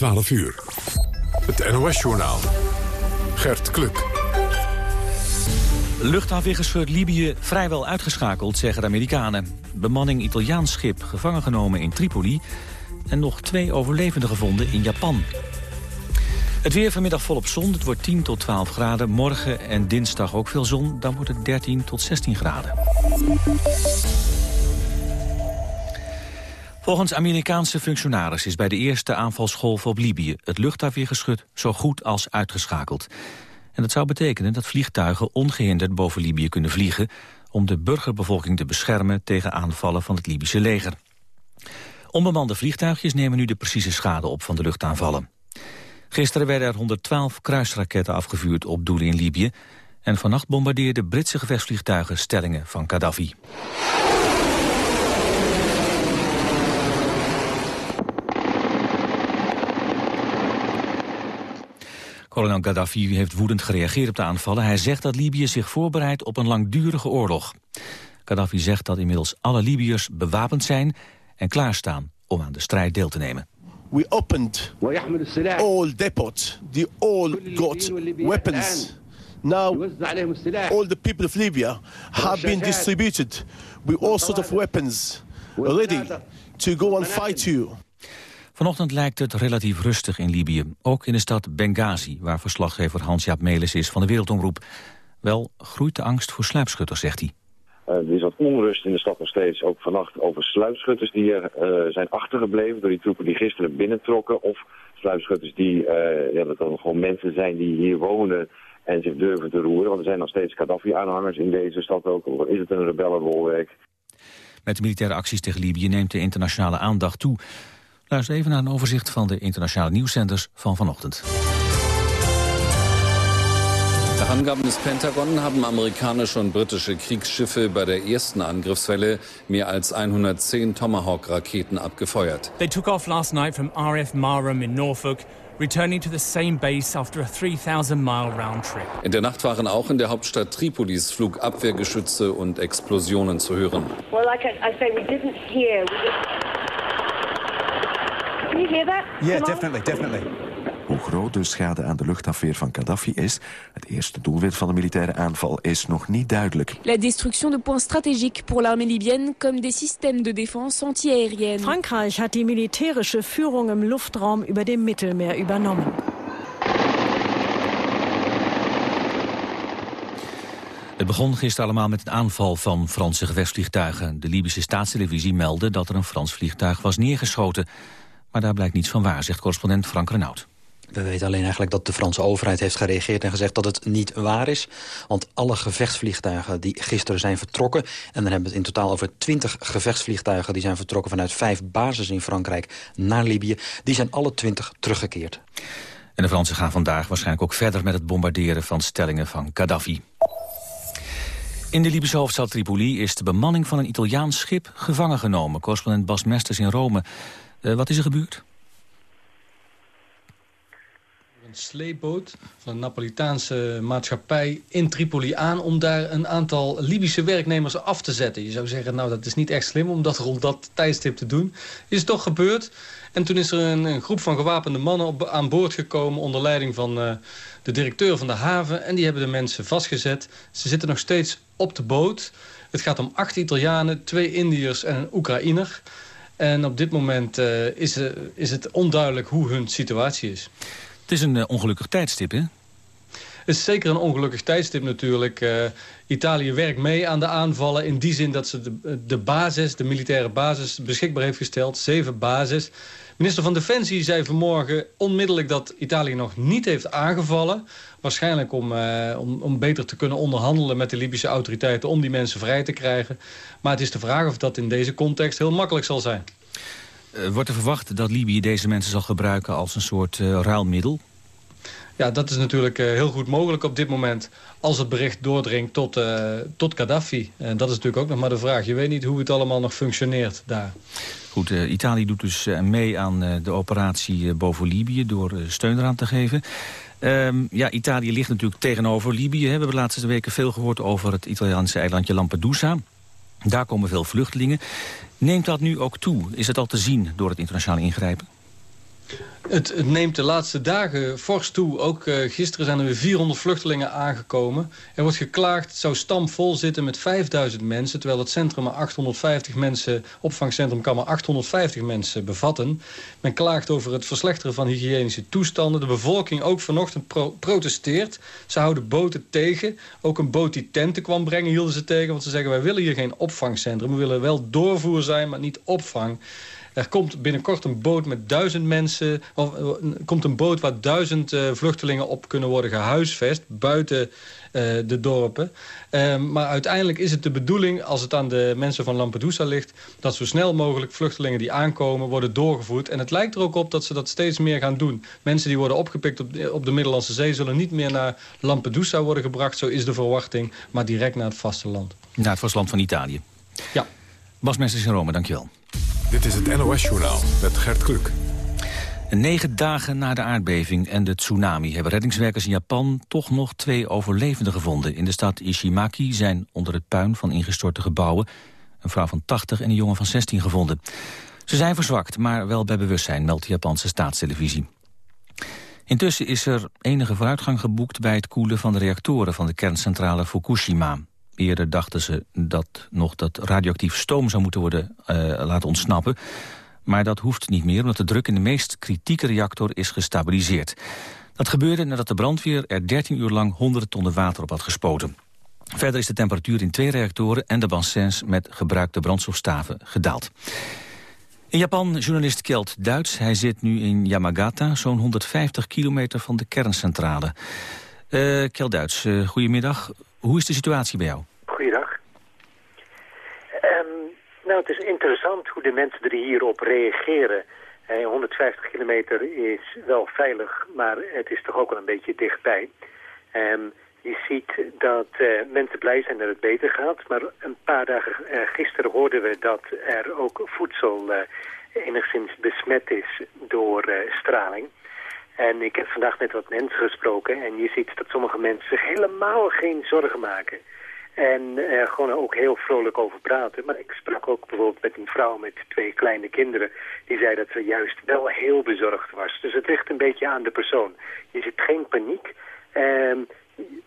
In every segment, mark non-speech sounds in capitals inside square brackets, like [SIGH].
12 uur. Het NOS-journaal. Gert Kluk. Luchthavengeschut Libië vrijwel uitgeschakeld, zeggen de Amerikanen. Bemanning Italiaans schip gevangen genomen in Tripoli... en nog twee overlevenden gevonden in Japan. Het weer vanmiddag volop zon. Het wordt 10 tot 12 graden. Morgen en dinsdag ook veel zon. Dan wordt het 13 tot 16 graden. Volgens Amerikaanse functionaris is bij de eerste aanvalsgolf op Libië... het luchtafweergeschut zo goed als uitgeschakeld. En dat zou betekenen dat vliegtuigen ongehinderd boven Libië kunnen vliegen... om de burgerbevolking te beschermen tegen aanvallen van het Libische leger. Onbemande vliegtuigjes nemen nu de precieze schade op van de luchtaanvallen. Gisteren werden er 112 kruisraketten afgevuurd op doelen in Libië... en vannacht bombardeerden Britse gevechtsvliegtuigen stellingen van Gaddafi. Kolonel Gaddafi heeft woedend gereageerd op de aanvallen. Hij zegt dat Libië zich voorbereidt op een langdurige oorlog. Gaddafi zegt dat inmiddels alle Libiërs bewapend zijn en klaarstaan om aan de strijd deel te nemen. We opened all depots. They all got weapons. Now, all the people of Libya have been distributed with all sorts of weapons ready to go and fight you. Vanochtend lijkt het relatief rustig in Libië. Ook in de stad Benghazi, waar verslaggever Hans-Jaap Melis is van de Wereldomroep. Wel groeit de angst voor sluipschutters, zegt hij. Uh, er is wat onrust in de stad nog steeds, ook vannacht over sluipschutters die er uh, zijn achtergebleven door die troepen die gisteren binnentrokken. Of sluipschutters die, uh, ja, dat dan gewoon mensen zijn die hier wonen en zich durven te roeren. Want er zijn nog steeds Gaddafi-aanhangers in deze stad ook. Of is het een rebellenbolwerk? Met de militaire acties tegen Libië neemt de internationale aandacht toe. Luister even naar een overzicht van de internationale nieuwszenders van vanochtend. Nach Angaben des Pentagon haben amerikanische und britische Kriegsschiffe bei der ersten Angriffswelle mehr als 110 Tomahawk-Raketen abgefeuert. They took off last night from RF Marham in Norfolk, returning to the same base after a 3,000-mile round trip. In der Nacht waren auch in der Hauptstadt Tripolis Flugabwehrgeschütze und Explosionen zu hören. Well, like I, I say, we didn't hear. We didn't... You hear that? Yeah, Come on. definitely, definitely. Hoe groot de schade aan de luchtafweer van Gaddafi is... het eerste doelwit van de militaire aanval is nog niet duidelijk. La destruction de points stratégiques pour l'armée libyenne comme des systèmes de défense antiaérienne. Frankreich hat die militärische Führung im Luftraum über dem Mittelmeer übernommen. Het begon gisteren allemaal met een aanval van Franse gevechtsvliegtuigen. De Libische staatstelevisie meldde dat er een Frans vliegtuig was neergeschoten. Maar daar blijkt niets van waar, zegt correspondent Frank Renaud. We weten alleen eigenlijk dat de Franse overheid heeft gereageerd en gezegd dat het niet waar is. Want alle gevechtsvliegtuigen die gisteren zijn vertrokken... en dan hebben we het in totaal over 20 gevechtsvliegtuigen... die zijn vertrokken vanuit vijf bases in Frankrijk naar Libië... die zijn alle 20 teruggekeerd. En de Fransen gaan vandaag waarschijnlijk ook verder met het bombarderen van stellingen van Gaddafi. In de Libische hoofdstad Tripoli is de bemanning van een Italiaans schip gevangen genomen. Correspondent Bas Mesters in Rome. Uh, wat is er gebeurd? Een sleepboot van een Napolitaanse maatschappij in Tripoli aan... om daar een aantal Libische werknemers af te zetten. Je zou zeggen, nou dat is niet echt slim om dat rond dat tijdstip te doen. Is toch gebeurd. En toen is er een, groep van gewapende mannen aan boord gekomen... onder leiding van uh, de directeur van de haven. En die hebben de mensen vastgezet. Ze zitten nog steeds op de boot. Het gaat om acht Italianen, twee Indiërs en een Oekraïner... En op dit moment uh, is, uh, is het onduidelijk hoe hun situatie is. Het is een uh, ongelukkig tijdstip, hè? Is zeker een ongelukkig tijdstip natuurlijk. Italië werkt mee aan de aanvallen in die zin dat ze de, basis, de militaire basis, beschikbaar heeft gesteld. Zeven bases. Minister van Defensie zei vanmorgen onmiddellijk dat Italië nog niet heeft aangevallen. Waarschijnlijk om, uh, om, om beter te kunnen onderhandelen met de Libische autoriteiten... om die mensen vrij te krijgen. Maar het is de vraag of dat in deze context heel makkelijk zal zijn. Uh, wordt er verwacht dat Libië deze mensen zal gebruiken als een soort ruilmiddel? Ja, dat is natuurlijk uh, heel goed mogelijk op dit moment... als het bericht doordringt tot, uh, tot Gaddafi. En dat is natuurlijk ook nog maar de vraag. Je weet niet hoe het allemaal nog functioneert daar. Goed, uh, Italië doet dus mee aan de operatie boven Libië... door steun eraan te geven. Um, ja, Italië ligt natuurlijk tegenover Libië. Hè. We hebben de laatste weken veel gehoord over het Italiaanse eilandje Lampedusa. Daar komen veel vluchtelingen. Neemt dat nu ook toe? Is het al te zien door het internationale ingrijpen? Het, het, neemt de laatste dagen fors toe. Ook uh, gisteren zijn er weer 400 vluchtelingen aangekomen. Er wordt geklaagd, het zou stampvol zitten met 5000 mensen... terwijl het centrum maar 850 mensen, opvangcentrum kan maar 850 mensen bevatten. Men klaagt over het verslechteren van hygiënische toestanden. De bevolking ook vanochtend pro protesteert. Ze houden boten tegen. Ook een boot die tenten kwam brengen hielden ze tegen. Want ze zeggen, wij willen hier geen opvangcentrum. We willen wel doorvoer zijn, maar niet opvang. Er komt binnenkort een boot met duizend mensen... of uh, komt een boot waar duizend uh, vluchtelingen op kunnen worden gehuisvest... buiten uh, de dorpen. Ehm, maar uiteindelijk is het de bedoeling, als het aan de mensen van Lampedusa ligt... dat zo snel mogelijk vluchtelingen die aankomen worden doorgevoerd. En het lijkt er ook op dat ze dat steeds meer gaan doen. Mensen die worden opgepikt op de, op de Middellandse Zee... zullen niet meer naar Lampedusa worden gebracht, zo is de verwachting... maar direct naar het vasteland. Naar het vasteland van Italië. Ja. Bas Mesters in Rome, dankjewel. Dit is het NOS-journaal met Gert Kluk. Negen dagen na de aardbeving en de tsunami hebben reddingswerkers in Japan toch nog twee overlevenden gevonden. In de stad Ishimaki zijn onder het puin van ingestorte gebouwen een vrouw van 80 en een jongen van 16 gevonden. Ze zijn verzwakt, maar wel bij bewustzijn, meldt de Japanse staatstelevisie. Intussen is er enige vooruitgang geboekt bij het koelen van de reactoren van de kerncentrale Fukushima. Eerder dachten ze dat nog dat radioactief stoom zou moeten worden uh, laten ontsnappen. Maar dat hoeft niet meer, omdat de druk in de meest kritieke reactor is gestabiliseerd. Dat gebeurde nadat de brandweer er 13 uur lang honderden tonnen water op had gespoten. Verder is de temperatuur in twee reactoren en de bassins met gebruikte brandstofstaven gedaald. In Japan, journalist Kjeld Duits. Hij zit nu in Yamagata, zo'n 150 kilometer van de kerncentrale. Uh, Kjeld Duits, uh, goedemiddag. Hoe is de situatie bij jou? Goeiedag. Um, nou, het is interessant hoe de mensen er hierop reageren. Eh, 150 kilometer is wel veilig, maar het is toch ook wel een beetje dichtbij. Um, je ziet dat uh, mensen blij zijn dat het beter gaat. Maar een paar dagen uh, gisteren hoorden we dat er ook voedsel uh, enigszins besmet is door straling. En ik heb vandaag met wat mensen gesproken en je ziet dat sommige mensen zich helemaal geen zorgen maken. En er gewoon ook heel vrolijk over praten. Maar ik sprak ook bijvoorbeeld met een vrouw met twee kleine kinderen. Die zei dat ze juist wel heel bezorgd was. Dus het ligt een beetje aan de persoon. Je ziet geen paniek. Um,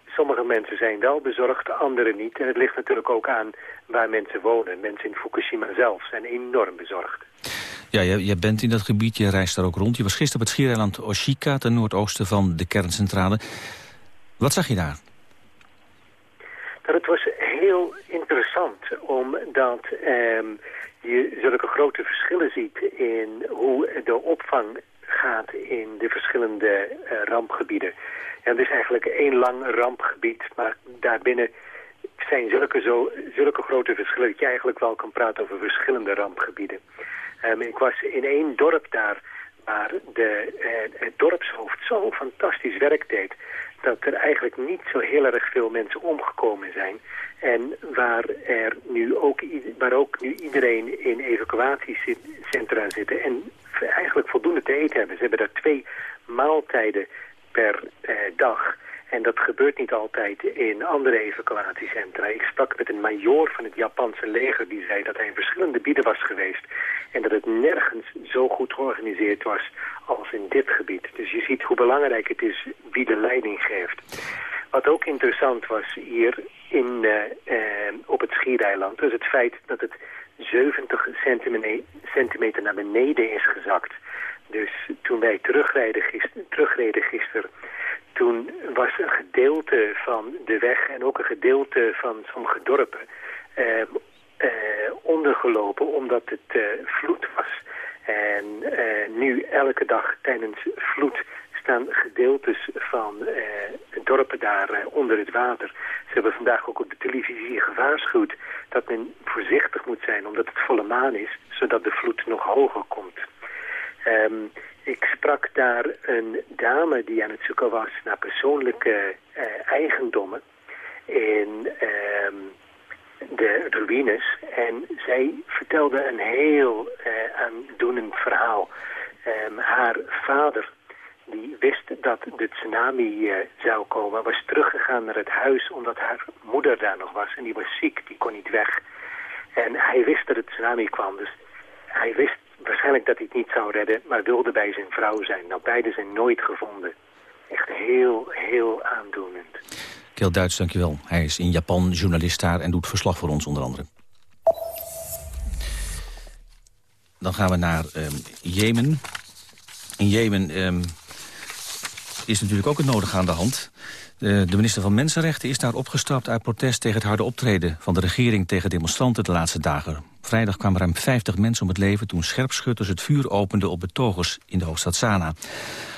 sommige mensen zijn wel bezorgd, anderen niet. En het ligt natuurlijk ook aan waar mensen wonen. Mensen in Fukushima zelf zijn enorm bezorgd. Ja, je, je, bent in dat gebied, je reist daar ook rond. Je was gisteren op het schiereiland Oshika, ten noordoosten van de kerncentrale. Wat zag je daar? Dat het was heel interessant, omdat eh, je zulke grote verschillen ziet in hoe de opvang gaat in de verschillende uh, rampgebieden. En het is eigenlijk één lang rampgebied, maar daarbinnen zijn zulke, zo, zulke grote verschillen dat je eigenlijk wel kan praten over verschillende rampgebieden. Um, ik was in één dorp daar waar de, uh, het dorpshoofd zo fantastisch werk deed dat er eigenlijk niet zo heel erg veel mensen omgekomen zijn. En waar, er nu ook, waar ook nu iedereen in evacuatiecentra zitten en eigenlijk voldoende te eten hebben. Ze hebben daar twee maaltijden per eh, dag. En dat gebeurt niet altijd in andere evacuatiecentra. Ik sprak met een major van het Japanse leger die zei dat hij in verschillende gebieden was geweest. En dat het nergens zo goed georganiseerd was als in dit gebied. Dus je ziet hoe belangrijk het is wie de leiding geeft. Wat ook interessant was hier in, uh, uh, op het Schiereiland... was het feit dat het 70 centimeter naar beneden is gezakt. Dus toen wij terugreden gisteren, terugreden gisteren toen was een gedeelte van de weg en ook een gedeelte van sommige dorpen eh, eh, ondergelopen omdat het eh, vloed was. En eh, nu elke dag tijdens vloed staan gedeeltes van eh, dorpen daar eh, onder het water. Ze hebben vandaag ook op de televisie gewaarschuwd dat men voorzichtig moet zijn omdat het volle maan is, zodat de vloed nog hoger komt. Um, ik sprak daar een dame die aan het zoeken was naar persoonlijke uh, eigendommen in uh, de ruïnes. En zij vertelde een heel uh, aandoenend verhaal. Um, haar vader, die wist dat de tsunami uh, zou komen, was teruggegaan naar het huis omdat haar moeder daar nog was. En die was ziek, die kon niet weg. En hij wist dat het tsunami kwam, dus hij wist waarschijnlijk dat hij het niet zou redden, maar wilde bij zijn vrouw zijn. Nou, beide zijn nooit gevonden. Echt heel, heel aandoenend. Keel Duits, dankjewel. Hij is in Japan journalist daar en doet verslag voor ons onder andere. Dan gaan we naar um, Jemen. In Jemen um, is natuurlijk ook het nodige aan de hand. De, de minister van Mensenrechten is daar opgestapt uit protest tegen het harde optreden van de regering tegen demonstranten de laatste dagen. Vrijdag kwamen ruim 50 mensen om het leven toen scherpschutters het vuur openden op betogers in de hoofdstad Sanaa.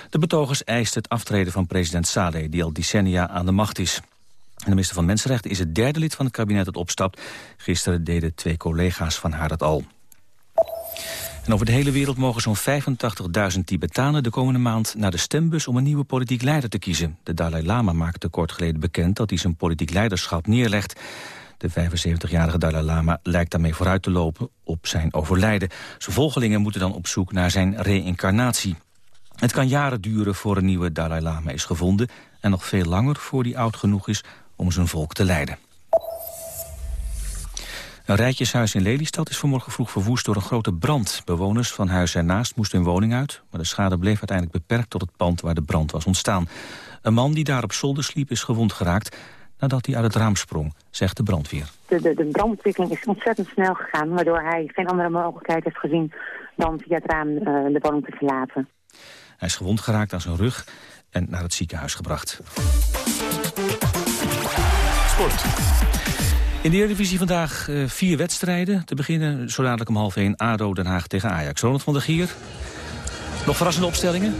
De betogers eisten het aftreden van president Saleh, die al decennia aan de macht is. De minister van Mensenrechten is het derde lid van het kabinet dat opstapt. Gisteren deden twee collega's van haar dat al. En over de hele wereld mogen zo'n 85.000 Tibetanen de komende maand naar de stembus om een nieuwe politiek leider te kiezen. De Dalai Lama maakte kort geleden bekend dat hij zijn politiek leiderschap neerlegt. De 75-jarige Dalai Lama lijkt daarmee vooruit te lopen op zijn overlijden. Zijn volgelingen moeten dan op zoek naar zijn reïncarnatie. Het kan jaren duren voor een nieuwe Dalai Lama is gevonden... en nog veel langer voor hij oud genoeg is om zijn volk te leiden. Een rijtjeshuis in Lelystad is vanmorgen vroeg verwoest door een grote brand. Bewoners van huis ernaast moesten hun woning uit... maar de schade bleef uiteindelijk beperkt tot het pand waar de brand was ontstaan. Een man die daar op zolder sliep is gewond geraakt nadat hij uit het raam sprong, zegt de brandweer. De, de, de brandontwikkeling is ontzettend snel gegaan... waardoor hij geen andere mogelijkheid heeft gezien dan via het raam uh, de woning te verlaten. Hij is gewond geraakt aan zijn rug en naar het ziekenhuis gebracht. Sport. In de Eredivisie vandaag uh, vier wedstrijden. Te beginnen zo dadelijk om half 1 ADO Den Haag tegen Ajax. Ronald van der Gier. Nog verrassende opstellingen?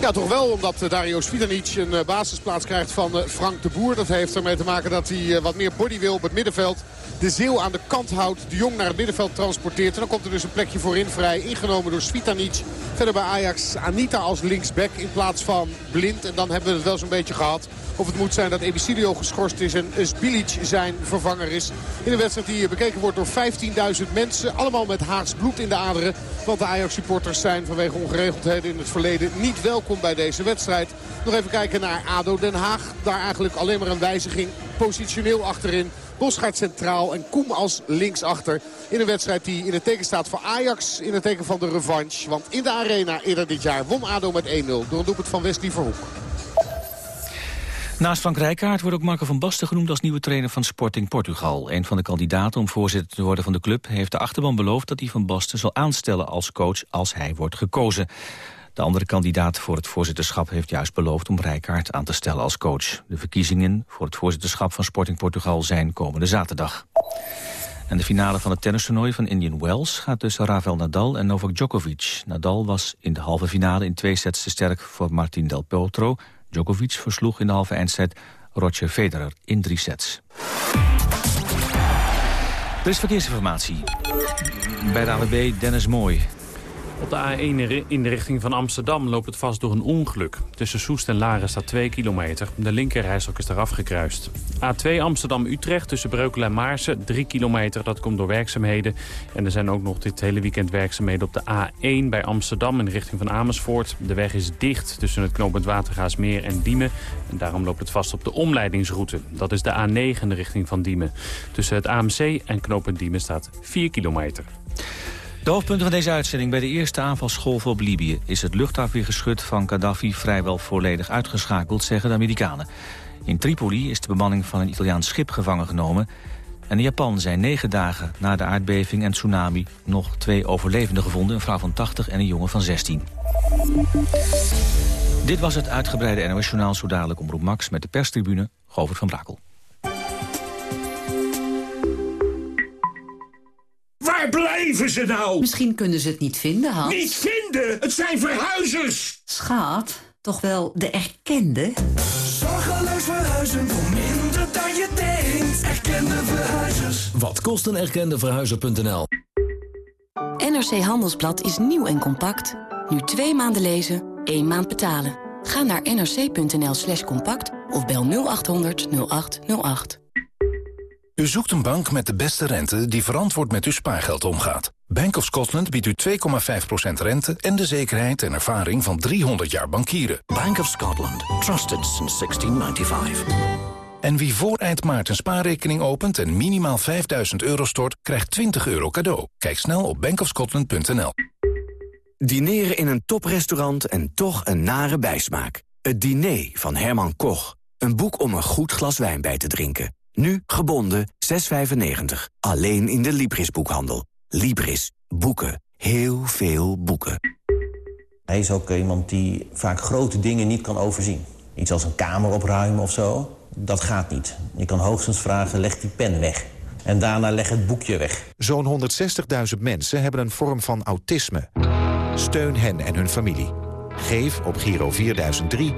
Ja, toch wel, omdat eh, Dario Svitanic een eh, basisplaats krijgt van Frank de Boer. Dat heeft ermee te maken dat hij wat meer body wil op het middenveld. De Zeeuw aan de kant houdt, de Jong naar het middenveld transporteert. En dan komt er dus een plekje voorin vrij, ingenomen door Svitanic. Verder bij Ajax Anita als linksback in plaats van Blind. En dan hebben we het wel zo'n beetje gehad. Of het moet zijn dat Ebicilio geschorst is en Sbilic zijn vervanger is. In een wedstrijd die bekeken wordt door 15.000 mensen. Allemaal met Haags bloed in de aderen. Want de Ajax-supporters zijn vanwege ongeregeldheden in het verleden niet welkom bij deze wedstrijd. Nog even kijken naar ADO Den Haag. Daar eigenlijk alleen maar een wijziging positioneel achterin. Bosgaard centraal en Koem als linksachter. In een wedstrijd die in het teken staat voor Ajax. In het teken van de revanche. Want in de arena eerder dit jaar won ADO met 1-0 door een doelpunt van Wesley Verhoek. Naast Frank Rijkaard wordt ook Marco van Basten genoemd als nieuwe trainer van Sporting Portugal. Een van de kandidaten om voorzitter te worden van de club heeft de achterban beloofd dat hij van Basten zal aanstellen als coach als hij wordt gekozen. De andere kandidaat voor het voorzitterschap heeft juist beloofd om Rijkaard aan te stellen als coach. De verkiezingen voor het voorzitterschap van Sporting Portugal zijn komende zaterdag. En de finale van het tennistoernooi van Indian Wells gaat tussen Rafael Nadal en Novak Djokovic. Nadal was in de halve finale in twee sets te sterk voor Martin Del Potro. Djokovic versloeg in de halve eindset Roger Federer in drie sets. Er is verkeersinformatie. Bij de AWB Dennis Mooi. Op de A1 in de richting van Amsterdam loopt het vast door een ongeluk. Tussen Soest en Laren staat 2 kilometer. De linkerrijstok is eraf gekruist. A2 Amsterdam-Utrecht tussen Breukelen en Maarsen 3 kilometer. Dat komt door werkzaamheden. En er zijn ook nog dit hele weekend werkzaamheden op de A1 bij Amsterdam in de richting van Amersfoort. De weg is dicht tussen het knooppunt Watergaasmeer en Diemen. En daarom loopt het vast op de omleidingsroute. Dat is de A9 in de richting van Diemen. Tussen het AMC en knooppunt Diemen staat 4 kilometer. De hoofdpunten van deze uitzending. Bij de eerste aanvalsgolf op Libië is het luchtafweergeschut van Gaddafi vrijwel volledig uitgeschakeld, zeggen de Amerikanen. In Tripoli is de bemanning van een Italiaans schip gevangen genomen. En in Japan zijn negen dagen na de aardbeving en tsunami nog twee overlevenden gevonden. Een vrouw van 80 en een jongen van 16. Dit was het uitgebreide NOS-journaal, zo dadelijk omroep Max... met de perstribune Govert van Brakel. Waar blijven ze nou? Misschien kunnen ze het niet vinden, Hans. Niet vinden? Het zijn verhuizers! Schat, toch wel de erkende? Zorgeloos verhuizen voor minder dan je denkt. Erkende verhuizers. Wat kost een erkende verhuizer.nl? NRC Handelsblad is nieuw en compact. Nu twee maanden lezen, één maand betalen. Ga naar nrc.nl slash compact of bel 0800 0808. U zoekt een bank met de beste rente die verantwoord met uw spaargeld omgaat. Bank of Scotland biedt u 2,5% rente en de zekerheid en ervaring van 300 jaar bankieren. Bank of Scotland. Trusted since 1695. En wie voor eind maart een spaarrekening opent en minimaal 5000 euro stort, krijgt 20 euro cadeau. Kijk snel op bankofscotland.nl. Dineren in een toprestaurant en toch een nare bijsmaak. Het diner van Herman Koch. Een boek om een goed glas wijn bij te drinken. Nu gebonden 6,95. Alleen in de Libris-boekhandel. Libris. Boeken. Heel veel boeken. Hij is ook iemand die vaak grote dingen niet kan overzien. Iets als een kamer opruimen of zo, dat gaat niet. Je kan hoogstens vragen, leg die pen weg. En daarna leg het boekje weg. Zo'n 160.000 mensen hebben een vorm van autisme. Steun hen en hun familie. Geef op Giro 4003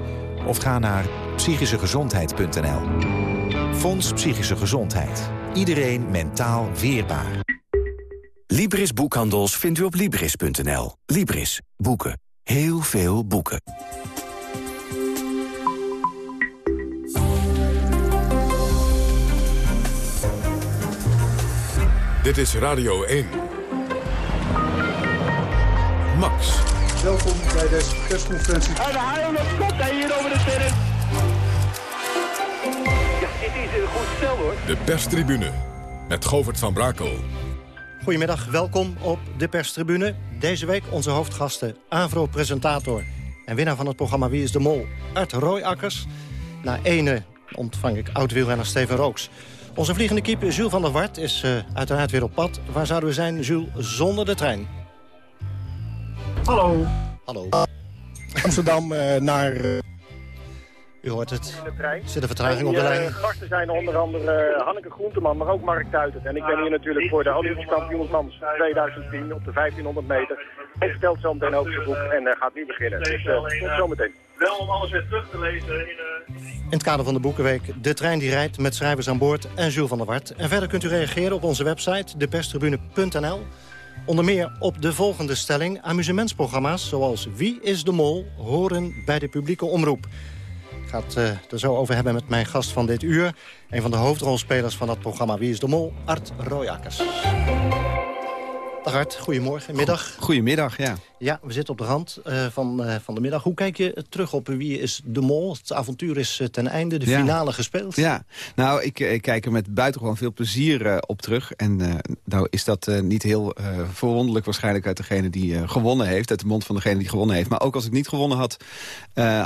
of ga naar psychischegezondheid.nl. Fonds Psychische Gezondheid. Iedereen mentaal weerbaar. Libris Boekhandels vindt u op Libris.nl. Libris. Boeken. Heel veel boeken. Dit is Radio 1. Max. Welkom bij deze persconferentie. En de haal komt hij hier over de terrein. Dit is een goed stel hoor. De perstribune met Govert van Brakel. Goedemiddag, welkom op de perstribune. Deze week onze hoofdgasten, Avro-presentator en winnaar van het programma Wie is de Mol, Art Rooijakkers. Na ene ontvang ik oud-wielrenner Steven Rooks. Onze vliegende keeper Jules van der Wart is uh, uiteraard weer op pad. Waar zouden we zijn, Jules, zonder de trein? Hallo. Hallo. Amsterdam uh, naar... Uh... U hoort het. Er zit een vertraging op de lijn. gasten zijn onder andere Hanneke Groenteman, maar ook Mark Tuitert. En ik ben hier natuurlijk voor de Olympisch kampioensmans 2010 op de 1500 meter. Hij stelt zo meteen ook zijn boek en gaat nu beginnen. Dus tot zometeen. Wel om alles weer terug te lezen in... In het kader van de Boekenweek De Trein die rijdt met schrijvers aan boord en Jules van der Wart. En verder kunt u reageren op onze website deperstribune.nl. Onder meer op de volgende stelling. Amusementsprogramma's zoals Wie is de Mol horen bij de publieke omroep. Ga het uh, er zo over hebben met mijn gast van dit uur. Een van de hoofdrolspelers van dat programma Wie is de Mol, Art Royakkers. Dag Art, goedemorgen, middag. Goedemiddag, ja. Ja, we zitten op de rand uh, van, uh, van de middag. Hoe kijk je terug op Wie is de Mol? Het avontuur is uh, ten einde, de ja. finale gespeeld. Ja, nou, ik, ik, kijk er met buitengewoon veel plezier op terug. En nou is dat niet heel verwonderlijk waarschijnlijk uit degene die gewonnen heeft. Uit de mond van degene die gewonnen heeft. Maar ook als ik niet gewonnen had,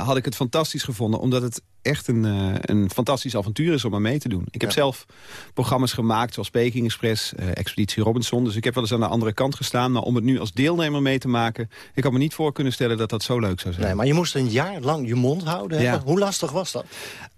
had ik het fantastisch gevonden. Omdat het echt een, een fantastisch avontuur is om aan mee te doen. Ik heb Ja. zelf programma's gemaakt zoals Peking Express, Expeditie Robinson. Dus ik heb wel eens aan de andere kant gestaan. Maar om het nu als deelnemer mee te maken... ik had me niet voor kunnen stellen dat dat zo leuk zou zijn. Nee, maar je moest een jaar lang je mond houden. Ja. Hoe lastig was dat?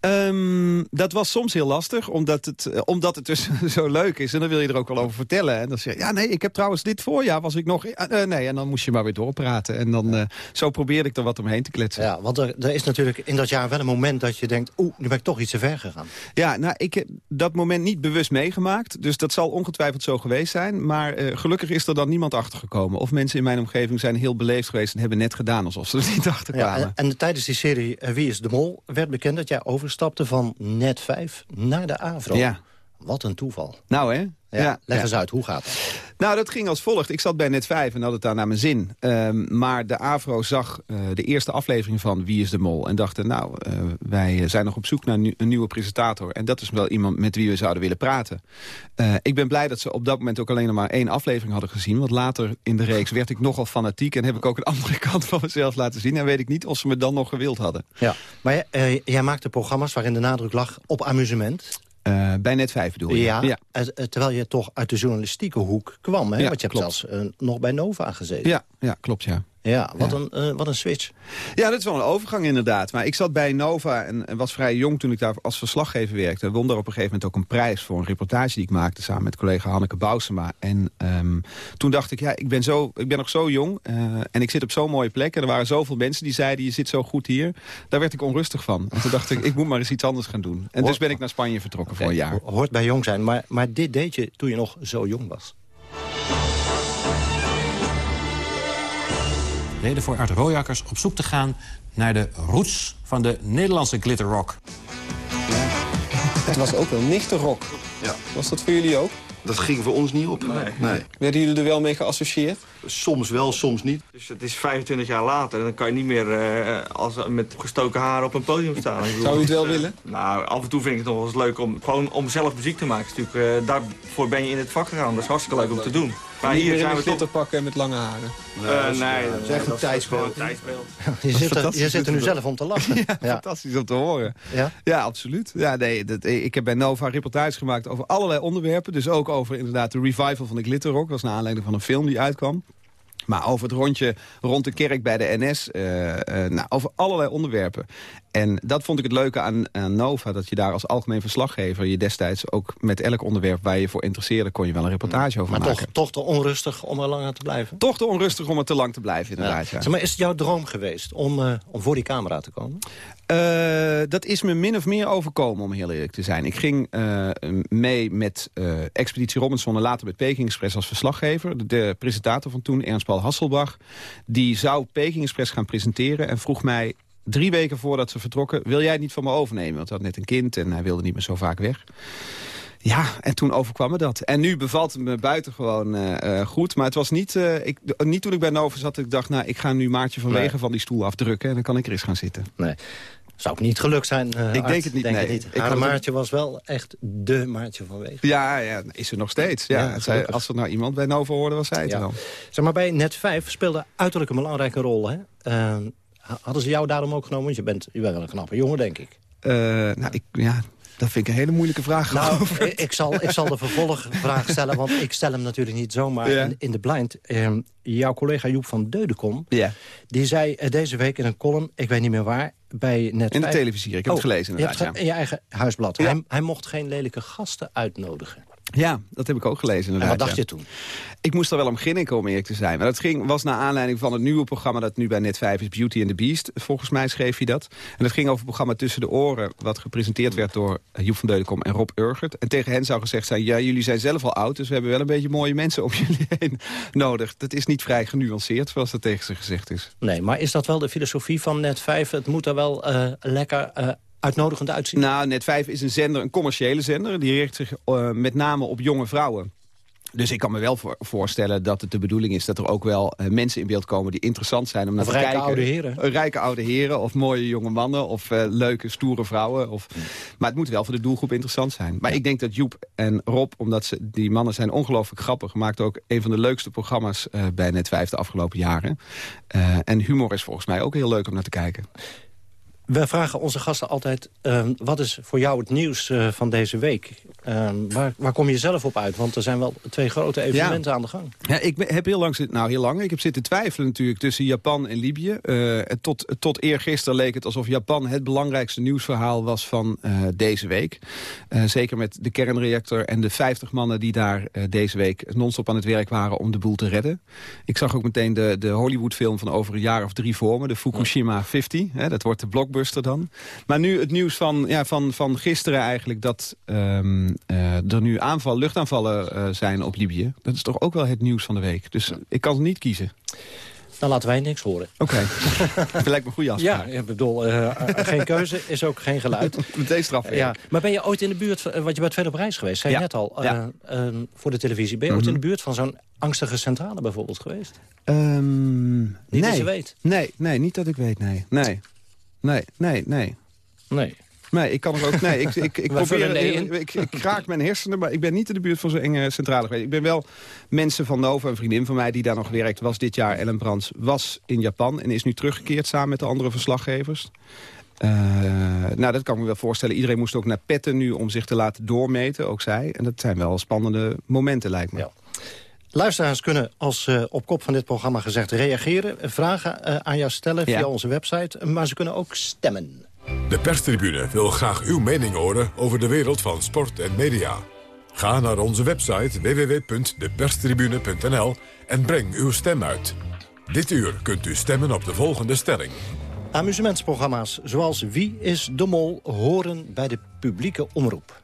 Ehm, dat was soms heel lastig, omdat het, eh, omdat het dus [LAUGHS] zo leuk is. En dan wil je er ook wel over vertellen. En dan zeg je, ja nee, ik heb trouwens dit voorjaar was ik nog... eh, nee, en dan moest je maar weer doorpraten. En dan, eh, zo probeerde ik er wat omheen te kletsen. Ja, want er, er is natuurlijk in dat jaar wel een moment dat je denkt... oeh, nu ben ik toch iets te ver gegaan. Ja, nou, ik heb dat moment niet bewust meegemaakt. Dus dat zal ongetwijfeld zo geweest zijn. Maar gelukkig is er dan niemand achtergekomen. Of mensen in mijn omgeving zijn heel beleefd geweest... en hebben net gedaan alsof ze er niet achter Ja, kwamen. en, en tijdens die serie eh, Wie is de Mol werd bekend dat jij overstapte van Net 5 naar de AVRO. Ja. Wat een toeval. Nou hè? Ja, leg ja. eens uit, hoe gaat dat? Nou, dat ging als volgt. Ik zat bij Net 5 en had het daar naar mijn zin. Ehm, maar de AVRO zag eh, de eerste aflevering van Wie is de Mol... en dachten, nou, eh, wij zijn nog op zoek naar een nieuwe presentator. En dat is wel iemand met wie we zouden willen praten. Eh, ik ben blij dat ze op dat moment ook alleen nog maar één aflevering hadden gezien. Want later in de reeks werd ik nogal fanatiek... en heb ik ook een [LAUGHS] andere kant van mezelf laten zien. En weet ik niet of ze me dan nog gewild hadden. Ja, maar eh, jij maakte programma's waarin de nadruk lag op amusement. Eh, bij Net 5 bedoel je? Ja, eh, eh, terwijl je toch uit de journalistieke hoek kwam. Hè? Ja, Want je hebt klopt. zelfs nog bij Nova gezeten. Ja, ja klopt ja. Ja, wat, Ja. Een, eh, wat een switch. Ja, dat is wel een overgang inderdaad. Maar ik zat bij Nova en en was vrij jong toen ik daar als verslaggever werkte. En won daar op een gegeven moment ook een prijs voor een reportage die ik maakte... samen met collega Hanneke Bousema. En ehm, toen dacht ik, ja, ik ben, zo, ik ben nog zo jong eh, en ik zit op zo'n mooie plek. En er waren zoveel mensen die zeiden, je zit zo goed hier. Daar werd ik onrustig van. En toen dacht ik, ik moet maar eens iets anders gaan doen. En dus ben ik naar Spanje vertrokken voor een jaar. Hoort bij jong zijn, maar, maar dit deed je toen je nog zo jong was. Reden voor Art Rooijakkers op zoek te gaan naar de roots van de Nederlandse glitterrock. Het was ook wel nichterrock. Ja. Was dat voor jullie ook? Dat ging voor ons niet op. Nee. Werden jullie er wel mee geassocieerd? Soms wel, soms niet. Dus het is 25 jaar later en dan kan je niet meer eh, als, met gestoken haren op een podium staan. Ik bedoel, Zou je het wel eh, willen? Nou, af en toe vind ik het nog wel eens leuk om, gewoon om zelf muziek te maken. Natuurlijk, eh, daarvoor ben je in het vak gegaan. Dat is hartstikke leuk om te doen. Maar hier zijn we toch... glitterpakken en met lange haren. Eh, nee, dat is echt een tijdsbeeld. Je zit, er, je zit er nu zelf om te lachen. [LAUGHS] Ja, Ja. fantastisch om te horen. Ja? Ja, absoluut. Ja, nee, dat, ik heb bij Nova reportages gemaakt over allerlei onderwerpen. Dus ook over inderdaad de revival van de Glitterrock. Was naar aanleiding van een film die uitkwam. Maar over het rondje rond de kerk bij de NS. eh, eh, nou, over allerlei onderwerpen. En dat vond ik het leuke aan, aan Nova. Dat je daar als algemeen verslaggever je destijds ook met elk onderwerp waar je voor interesseerde... kon je wel een reportage over Maar maken. toch, toch te onrustig om er langer te blijven. Toch te onrustig om er te lang te blijven, inderdaad. Ja. Zeg maar is het jouw droom geweest om, eh, om voor die camera te komen? Eh, dat is me min of meer overkomen, om heel eerlijk te zijn. Ik ging eh, mee met eh, Expeditie Robinson en later met Peking Express als verslaggever. De, de presentator van toen, Ernst-Paul Hasselbach, die zou Peking Express gaan presenteren... en vroeg mij drie weken voordat ze vertrokken... wil jij het niet van me overnemen? Want hij had net een kind en hij wilde niet meer zo vaak weg. Ja, en toen overkwam me dat. En nu bevalt het me buitengewoon eh, goed. Maar het was niet, ik, niet toen ik bij Nova zat dat ik dacht... nou, ik ga nu Maartje van Nee. Wegen van die stoel afdrukken... en dan kan ik er eens gaan zitten. Nee. Zou ook niet gelukt zijn, eh, Ik Art? denk het niet, nee. Ik Haar had het- Maartje was wel echt de Maartje van Weeg. Ja, ja, is er nog steeds. Ja, Ja, zij, gelukkig. als er nou iemand bij Nova hoorde, was zij het Ja. wel. Zeg maar, bij Net 5 speelde uiterlijk een belangrijke rol. Hè? Eh, hadden ze jou daarom ook genomen? Want je bent, je bent wel een knappe jongen, denk ik. Eh, nou, ik, ja, dat vind ik een hele moeilijke vraag. Nou, ik, ik zal, ik zal de vervolgvraag [LAUGHS] stellen, want ik stel hem natuurlijk niet zomaar Ja. in, in de blind. Ehm, jouw collega Joep van Deudekom, Ja. die zei deze week in een column, ik weet niet meer waar, bij Net In de 5. televisie, ik heb het gelezen je hebt inderdaad, het in je eigen huisblad. Ja. Hij, hij mocht geen lelijke gasten uitnodigen. Ja, dat heb ik ook gelezen En inderdaad. wat dacht ja. je toen? Ik moest er wel om grinniken, om eerlijk te zijn. Maar dat ging, was naar aanleiding van het nieuwe programma... dat nu bij Net5 is, Beauty and the Beast. Volgens mij schreef hij dat. En dat ging over het programma Tussen de Oren... wat gepresenteerd werd door Joep van Deudekom en Rob Urgert. En tegen hen zou gezegd zijn... ja, jullie zijn zelf al oud... dus we hebben wel een beetje mooie mensen om [LAUGHS] jullie heen nodig. Dat is niet vrij genuanceerd, zoals dat tegen ze gezegd is. Nee, maar is dat wel de filosofie van Net 5? Het moet er wel eh, lekker eh, uitnodigend uitzien. Nou, Net5 is een zender, een commerciële zender. Die richt zich eh, met name op jonge vrouwen. Dus ik kan me wel voor- voorstellen dat het de bedoeling is... dat er ook wel eh, mensen in beeld komen die interessant zijn om naar Of te rijke kijken. oude heren. Eh, rijke oude heren of mooie jonge mannen of leuke, stoere vrouwen. Of... Maar het moet wel voor de doelgroep interessant zijn. Maar ik denk dat Joep en Rob, omdat ze, die mannen zijn ongelooflijk grappig... maakt ook een van de leukste programma's bij Net5 de afgelopen jaren. En humor is volgens mij ook heel leuk om naar te kijken. We vragen onze gasten altijd, ehm, wat is voor jou het nieuws eh, van deze week? Ehm, waar, waar kom je zelf op uit? Want er zijn wel twee grote evenementen aan de gang. Ja, ik heb heel lang zitten, nou heel lang, ik heb zitten twijfelen natuurlijk tussen Japan en Libië. Eh, tot, tot eergisteren leek het alsof Japan het belangrijkste nieuwsverhaal was van eh, deze week. Zeker met de kernreactor en de 50 mannen die daar deze week non-stop aan het werk waren om de boel te redden. Ik zag ook meteen de, de Hollywood-film van over een jaar of drie voor me, de Fukushima 50. Hè, dat wordt de blockbuster dan. Maar nu het nieuws van, ja, van, van gisteren eigenlijk dat ehm, eh, er nu aanval, luchtaanvallen eh, zijn op Libië. Dat is toch ook wel het nieuws van de week. Dus ik kan niet kiezen. Dan laten wij niks horen. Oké, [LAUGHS] dat lijkt me goede afspraak. Ja, ik bedoel, eh, geen keuze is ook geen geluid. [LAUGHS] Meteen straf. Ja, maar ben je ooit in de buurt, van, eh, want je bent veel op reis geweest, zei je Ja. net al, voor de televisie. Ben je ooit Mhm. in de buurt van zo'n angstige centrale bijvoorbeeld geweest? Ehm, Niet nee. dat je weet. Nee, nee, niet dat ik weet, nee. Nee, nee, nee, nee. Nee. Nee, ik kan er ook. Nee, ik, ik, ik [LAUGHS] probeer. Ik, ik, raak mijn hersenen, maar ik ben niet in de buurt van zo'n enge centrale geweest. Ik ben wel mensen van Nova, een vriendin van mij die daar nog werkt, was dit jaar Ellen Brands, was in Japan en is nu teruggekeerd samen met de andere verslaggevers. Eh, nou, dat kan ik me wel voorstellen. Iedereen moest ook naar petten nu om zich te laten doormeten, ook zij. En dat zijn wel spannende momenten, lijkt me. Luisteraars kunnen, als eh, op kop van dit programma gezegd, reageren. Vragen eh, aan jou stellen via onze website. Maar ze kunnen ook stemmen. De perstribune wil graag uw mening horen over de wereld van sport en media. Ga naar onze website www.deperstribune.nl en breng uw stem uit. Dit uur kunt u stemmen op de volgende stelling. Amusementsprogramma's zoals Wie is de Mol horen bij de publieke omroep.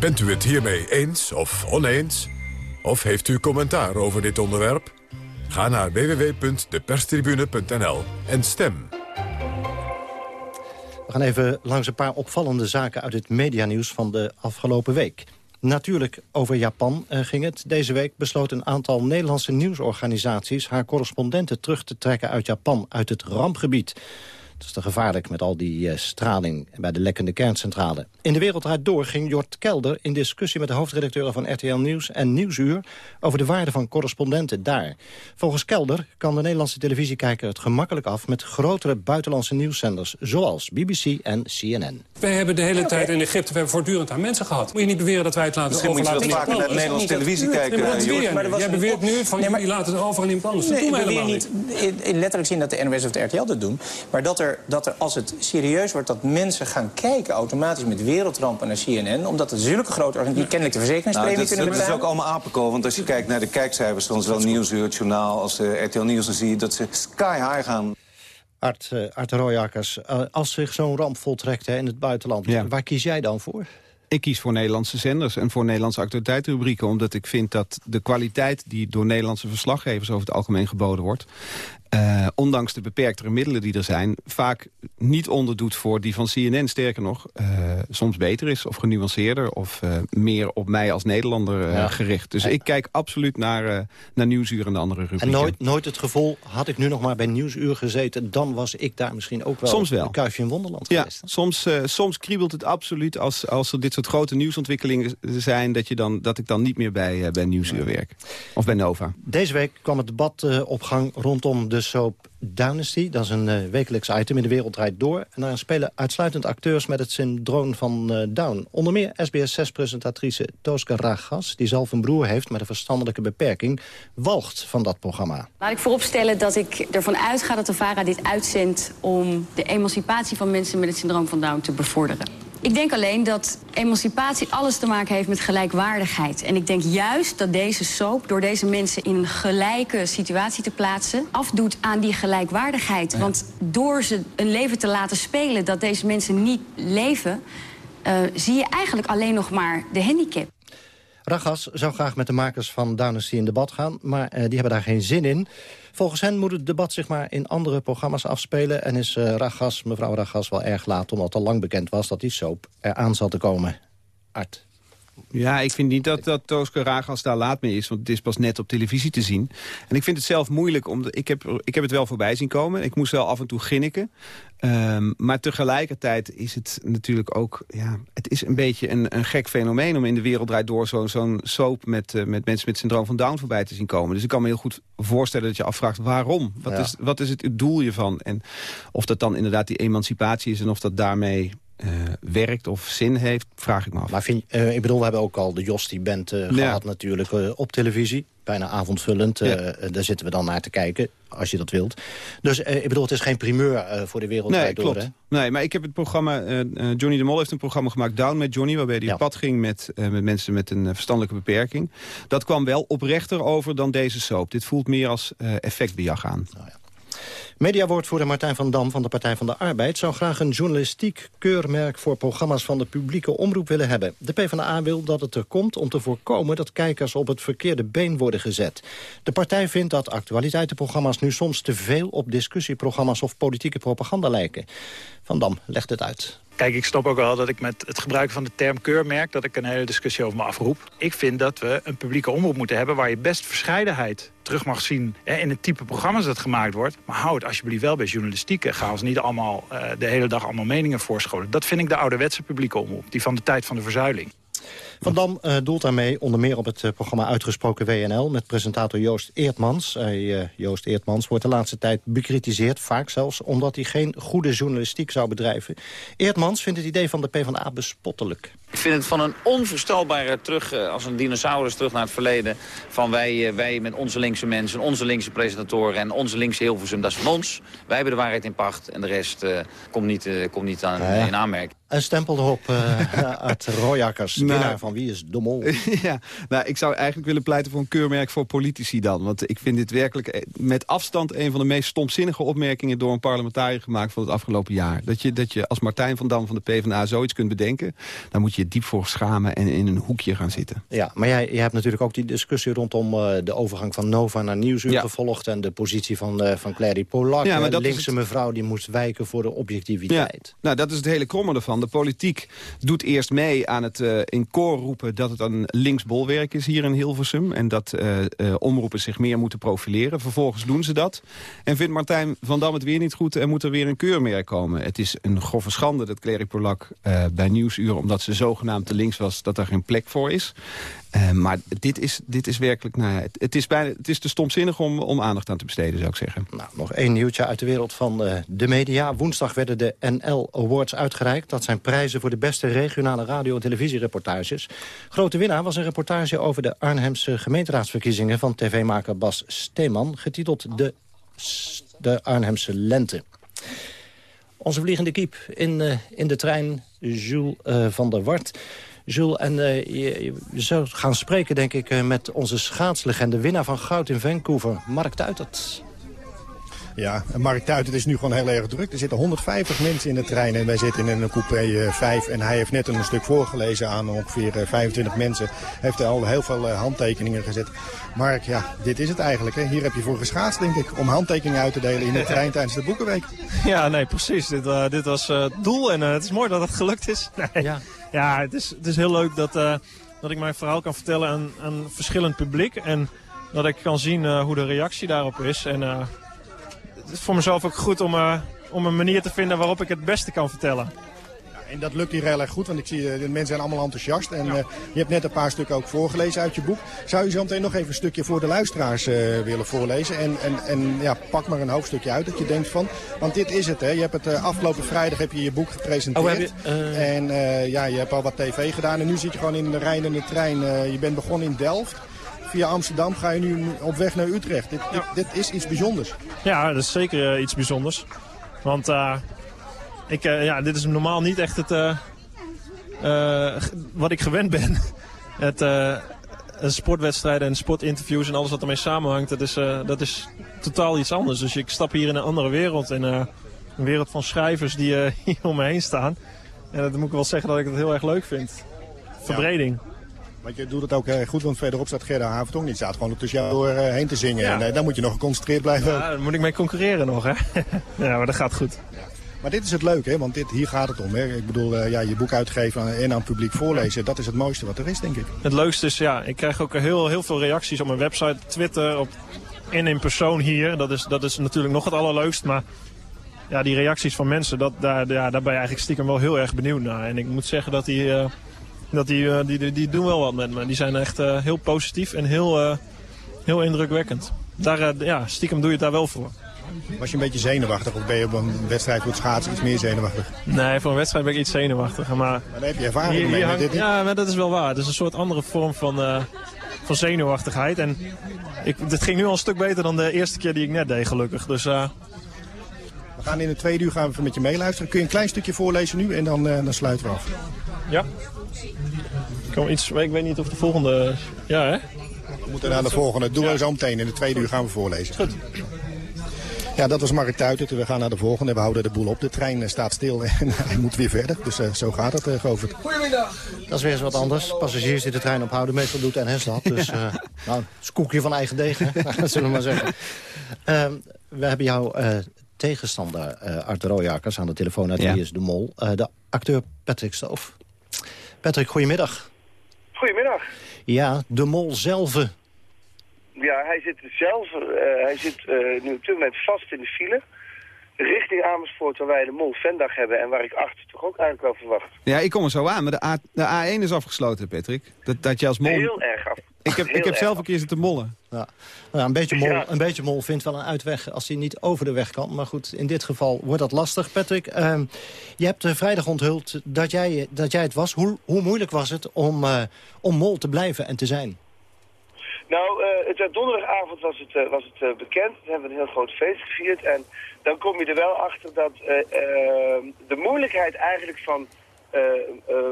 Bent u het hiermee eens of oneens? Of heeft u commentaar over dit onderwerp? Ga naar www.deperstribune.nl en stem. We gaan even langs een paar opvallende zaken uit het medianieuws van de afgelopen week. Natuurlijk over Japan eh, ging het. Deze week besloot een aantal Nederlandse nieuwsorganisaties... haar correspondenten terug te trekken uit Japan, uit het rampgebied. Het is te gevaarlijk met al die eh, straling bij de lekkende kerncentrale. In de wereld draait door ging Jort Kelder in discussie met de hoofdredacteuren van RTL Nieuws en Nieuwsuur over de waarde van correspondenten daar. Volgens Kelder kan de Nederlandse televisiekijker het gemakkelijk af met grotere buitenlandse nieuwszenders zoals BBC en CNN. Wij hebben de hele tijd in Egypte, we hebben voortdurend aan mensen gehad. Moet je niet beweren dat wij het laten Misschien moet je overlaten wat aan vaker iemand naar? Nederlandse televisie Nee, kijken, maar dat je Maar er was Jij beweert nu van Nee, maar- jullie laten het over aan iemand anders. Dat Nee, doen we ik beweer helemaal niet niet. in, in letterlijk zin dat de NOS of de RTL dat doen. Maar dat er, dat er, als het serieus wordt, dat mensen gaan kijken automatisch met wereldrampen naar CNN. Omdat het zulke grote organisaties die kennelijk de Nou, verzekeringspremie dat, kunnen dat is betalen. ook allemaal apenkool. Want als je kijkt naar de kijkcijfers van zowel Nieuwsuur, het Journaal als de RTL Nieuws... dan zie je dat ze sky high gaan. Art, uh, Art Royakkers, uh, als zich zo'n ramp voltrekt hè, in het buitenland... Ja. waar kies jij dan voor? Ik kies voor Nederlandse zenders en voor Nederlandse actualiteitsrubrieken... omdat ik vind dat de kwaliteit die door Nederlandse verslaggevers... over het algemeen geboden wordt... Uh, ondanks de beperktere middelen die er zijn... vaak niet onderdoet voor die van CNN. Sterker nog, uh, soms beter is of genuanceerder... of uh, meer op mij als Nederlander ja. gericht. Dus ja. ik kijk absoluut naar, naar Nieuwsuur en de andere rubrieken. En nooit, nooit het gevoel, had ik nu nog maar bij Nieuwsuur gezeten... dan was ik daar misschien ook wel, soms wel. een kuifje in Wonderland ja, geweest. Soms, soms kriebelt het absoluut als, als er dit soort grote nieuwsontwikkelingen zijn... dat, je dan, dat ik dan niet meer bij, bij Nieuwsuur werk. Of bij Nova. Deze week kwam het debat op gang rondom de soap Dynasty. Dat is een uh, wekelijks item in de wereld draait door. En daar spelen uitsluitend acteurs met het syndroom van uh, Down. Onder meer SBS6-presentatrice Tooske Ragas... die zelf een broer heeft met een verstandelijke beperking... walgt van dat programma. Laat ik vooropstellen dat ik ervan uitga dat de VARA dit uitzendt... om de emancipatie van mensen met het syndroom van Down te bevorderen. Ik denk alleen dat emancipatie alles te maken heeft met gelijkwaardigheid. En ik denk juist dat deze soap door deze mensen in een gelijke situatie te plaatsen... afdoet aan die gelijkwaardigheid. Ja. Want door ze een leven te laten spelen dat deze mensen niet leven... Uh, zie je eigenlijk alleen nog maar de handicap. Ragas zou graag met de makers van Dynasty in debat gaan... maar uh, die hebben daar geen zin in. Volgens hen moet het debat zich maar in andere programma's afspelen... en is uh, Ragas, mevrouw Ragas wel erg laat... omdat al lang bekend was dat die soap eraan zal te komen. Art. Ja, ik vind niet dat, dat Tooske Ragas daar laat mee is. Want het is pas net op televisie te zien. En ik vind het zelf moeilijk. Omdat ik, heb, ik heb het wel voorbij zien komen. Ik moest wel af en toe ginniken. Um, maar tegelijkertijd is het natuurlijk ook... Ja, het is een beetje een, een gek fenomeen om in de wereld draait door... zo'n zo soap met, uh, met mensen met syndroom van Down voorbij te zien komen. Dus ik kan me heel goed voorstellen dat je afvraagt waarom? Wat, ja. is, wat is het, het doel hiervan? En of dat dan inderdaad die emancipatie is... en of dat daarmee uh, werkt of zin heeft, vraag ik me af. Maar vind, uh, ik bedoel, we hebben ook al de Jostie-band uh, ja. gehad natuurlijk op televisie. Bijna avondvullend. Ja. daar zitten we dan naar te kijken, als je dat wilt. Dus ik bedoel, het is geen primeur voor de wereld. Nee, door, klopt. Hè? Nee, maar ik heb het programma... Johnny de Mol heeft een programma gemaakt, Down met Johnny... waarbij hij ja. op pad ging met, met mensen met een verstandelijke beperking. Dat kwam wel oprechter over dan deze soap. Dit voelt meer als effectbejag aan. Nou ja. Mediawoordvoerder Martijn van Dam van de Partij van de Arbeid... zou graag een journalistiek keurmerk voor programma's van de publieke omroep willen hebben. De PvdA wil dat het er komt om te voorkomen dat kijkers op het verkeerde been worden gezet. De partij vindt dat actualiteitenprogramma's nu soms te veel op discussieprogramma's of politieke propaganda lijken. Van Dam legt het uit. Kijk, ik snap ook wel dat ik met het gebruik van de term keurmerk... dat ik een hele discussie over me afroep. Ik vind dat we een publieke omroep moeten hebben... waar je best verscheidenheid terug mag zien hè, in het type programma's dat gemaakt wordt. Maar hou het alsjeblieft wel bij journalistiek. Ga ons niet allemaal uh, de hele dag allemaal meningen voorscholen. Dat vind ik de ouderwetse publieke omroep. Die van de tijd van de verzuiling. Van Dam uh, doelt daarmee onder meer op het uh, programma Uitgesproken WNL... met presentator Joost Eertmans. Uh, Joost Eertmans wordt de laatste tijd bekritiseerd, vaak zelfs... omdat hij geen goede journalistiek zou bedrijven. Eertmans vindt het idee van de PvdA bespottelijk. Ik vind het van een onvoorstelbare terug, als een dinosaurus terug naar het verleden... van wij, wij met onze linkse mensen, onze linkse presentatoren... en onze linkse Hilversum, dat is van ons. Wij hebben de waarheid in pacht en de rest komt niet, komt niet aan, ja, in aanmerking. Een stempel erop uh, [LAUGHS] uit Royakkers, nou, van Wie is de Mol. [LAUGHS] ja, nou, ik zou eigenlijk willen pleiten voor een keurmerk voor politici dan. Want ik vind dit werkelijk met afstand een van de meest stomzinnige opmerkingen... door een parlementariër gemaakt van het afgelopen jaar. Dat je, dat je als Martijn van Dam van de PvdA zoiets kunt bedenken... dan moet je je diep voor schamen en in een hoekje gaan zitten. Ja, maar jij, jij hebt natuurlijk ook die discussie rondom uh, de overgang van Nova naar Nieuwsuur ja. gevolgd... en de positie van, uh, van Clary Polak, ja, maar dat linkse het... mevrouw die moest wijken voor de objectiviteit. Ja. Nou, dat is het hele kromme ervan. De politiek doet eerst mee aan het uh, in koor doorroepen dat het een linksbolwerk is hier in Hilversum... en dat uh, omroepen zich meer moeten profileren. Vervolgens doen ze dat. En vindt Martijn van Dam het weer niet goed en moet er weer een keurmerk komen. Het is een grove schande dat Clary Polak uh, bij Nieuwsuur... omdat ze zogenaamd te links was, dat er geen plek voor is. Uh, maar dit is, dit is werkelijk... Nou het, het, is bijna, het is te stomzinnig om, om aandacht aan te besteden, zou ik zeggen. Nou, nog één nieuwtje uit de wereld van uh, de media. Woensdag werden de NL Awards uitgereikt. Dat zijn prijzen voor de beste regionale radio- en televisiereportages. Grote winnaar was een reportage over de Arnhemse gemeenteraadsverkiezingen... van tv-maker Bas Steeman, getiteld De, de Arnhemse Lente. Onze vliegende kiep in, uh, in de trein, Jules van der Wart... Jules, en uh, je, je zou gaan spreken, denk ik, uh, met onze schaatslegende... winnaar van goud in Vancouver, Mark Tuitert. Ja, Mark Tuitert is nu gewoon heel erg druk. Er zitten 150 mensen in de trein en wij zitten in een coupé 5. En hij heeft net een stuk voorgelezen aan ongeveer 25 mensen. Hij heeft al heel veel handtekeningen gezet. Mark, ja, dit is het eigenlijk. Hè? Hier heb je voor geschaatst, denk ik, om handtekeningen uit te delen in de [LAUGHS] trein tijdens de Boekenweek. Ja, nee, precies. Dit, uh, dit was het doel en het is mooi dat het gelukt is. Nee. Ja. Ja, het is, het is heel leuk dat, uh, dat ik mijn verhaal kan vertellen aan, aan verschillend publiek. En dat ik kan zien uh, hoe de reactie daarop is. En uh, het is voor mezelf ook goed om, om een manier te vinden waarop ik het beste kan vertellen. En dat lukt hier heel erg goed, want ik zie de mensen zijn allemaal enthousiast. En ja. uh, je hebt net een paar stukken ook voorgelezen uit je boek. Zou je zo meteen nog even een stukje voor de luisteraars uh, willen voorlezen? En, en, en ja, pak maar een hoofdstukje uit dat je denkt van... Want dit is het, hè. Je hebt het uh, afgelopen vrijdag heb je je boek gepresenteerd. Oh, je, en ja, je hebt al wat tv gedaan. En nu zit je gewoon in de rijdende trein. je bent begonnen in Delft. Via Amsterdam ga je nu op weg naar Utrecht. Dit, dit, dit is iets bijzonders. Ja, dat is zeker iets bijzonders. Want... Ik, uh, ja, dit is normaal niet echt het, uh, uh, wat ik gewend ben. [LAUGHS] het, sportwedstrijden en sportinterviews en alles wat ermee samenhangt, dat is, dat is totaal iets anders. Dus ik stap hier in een andere wereld. In een wereld van schrijvers die [LAUGHS] hier om me heen staan. En dat moet ik wel zeggen dat ik het heel erg leuk vind. Verbreding. Ja. Want je doet het ook goed, want verderop staat Gerda Haventong. Die staat gewoon tussen jou doorheen te zingen. Ja. En daar moet je nog geconcentreerd blijven. Ja, daar moet ik mee concurreren nog, hè. [LAUGHS] ja, maar dat gaat goed. Maar dit is het leuke, hè? want dit, hier gaat het om. Hè? Ik bedoel, uh, ja, je boek uitgeven en aan het publiek voorlezen, dat is het mooiste wat er is, denk ik. Het leukste is, ja, ik krijg ook heel, heel veel reacties op mijn website, Twitter, op, en in persoon hier. Dat is, dat is natuurlijk nog het allerleukst, maar ja, die reacties van mensen, dat, daar, ja, daar ben je eigenlijk stiekem wel heel erg benieuwd naar. En ik moet zeggen dat die, uh, dat die, uh, die, die, die doen wel wat met me. Die zijn echt heel positief en heel, heel indrukwekkend. Daar, ja, stiekem doe je het daar wel voor. Was je een beetje zenuwachtig of ben je op een wedstrijd voor het schaatsen iets meer zenuwachtig? Nee, voor een wedstrijd ben ik iets zenuwachtiger. Maar, maar daar heb je ervaring hier, mee. Hangt, dit ja, maar dat is wel waar. Het is een soort andere vorm van, uh, van zenuwachtigheid. En ik, dit ging nu al een stuk beter dan de eerste keer die ik net deed, gelukkig. Dus, uh... We gaan in de tweede uur gaan we even met je meeluisteren. Kun je een klein stukje voorlezen nu en dan, uh, dan sluiten we af. Ja. Iets, ik weet niet of de volgende... Ja, hè? We moeten naar de volgende. Doen we ja. zo meteen. In de tweede uur gaan we voorlezen. Goed. Ja, dat was Mark Tuitert. We gaan naar de volgende. We houden de boel op. De trein staat stil [LAUGHS] en hij moet weer verder. Dus uh, zo gaat het, uh, Govert. Goedemiddag. Dat is weer eens wat anders. Passagiers die de trein ophouden. Meestal doet NS dat. [LAUGHS] Dus uh, nou, het is koekje van eigen degen, [LAUGHS] zullen we maar zeggen. we hebben jouw tegenstander Art Rooijakers aan de telefoon uit ja. Wie is de Mol. de acteur Patrick Stoof. Patrick, goedemiddag. Goedemiddag. Ja, de Mol zelf ja, hij zit zelf, uh, hij zit uh, nu op dit moment vast in de file. Richting Amersfoort, waar wij de Mol Vendag hebben en waar ik achter toch ook eigenlijk wel verwacht. Ja, ik kom er zo aan, maar de, A, de A1 is afgesloten, Patrick. Dat, dat je als mol... Heel erg af. Ik heb, ik heb zelf een keer zitten mollen. Ja. Nou, een, beetje mol, ja. een beetje mol vindt wel een uitweg als hij niet over de weg kan. Maar goed, in dit geval wordt dat lastig. Patrick, uh, je hebt uh, vrijdag onthuld dat jij, dat jij het was. Hoe, hoe moeilijk was het om, uh, om mol te blijven en te zijn? Nou, uh, het, donderdagavond was het, uh, was het bekend. We hebben een heel groot feest gevierd. En dan kom je er wel achter dat de moeilijkheid eigenlijk van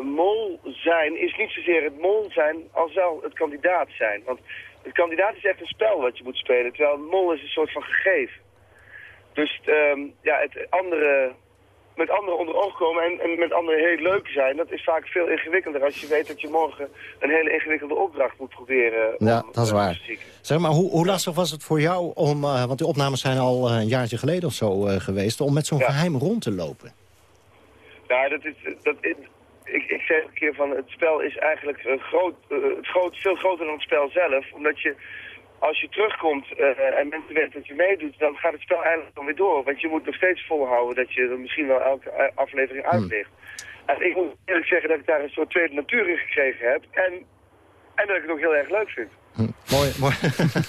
mol zijn... is niet zozeer het mol zijn als wel het kandidaat zijn. Want het kandidaat is echt een spel wat je moet spelen. Terwijl mol is een soort van gegeven. Dus um, ja, het andere met anderen onder oog komen en, en, met anderen heel leuk zijn, dat is vaak veel ingewikkelder als je weet dat je morgen een hele ingewikkelde opdracht moet proberen. Ja, om, dat is uh, waar. Zeg maar, hoe, hoe, lastig was het voor jou om, uh, want die opnames zijn al uh, een jaartje geleden of zo geweest, om met zo'n ja. geheim rond te lopen? Nou, dat is, dat is, ik, ik zeg een keer van het spel is eigenlijk uh, groot, het groot, veel groter dan het spel zelf. Omdat je, als je terugkomt en mensen weten dat je meedoet, dan gaat het spel eigenlijk dan weer door. Want je moet nog steeds volhouden dat je er misschien wel elke aflevering uitlicht. Hmm. En ik moet eerlijk zeggen dat ik daar een soort tweede natuur in gekregen heb. En, en dat ik het ook heel erg leuk vind. Hm, mooi, mooi.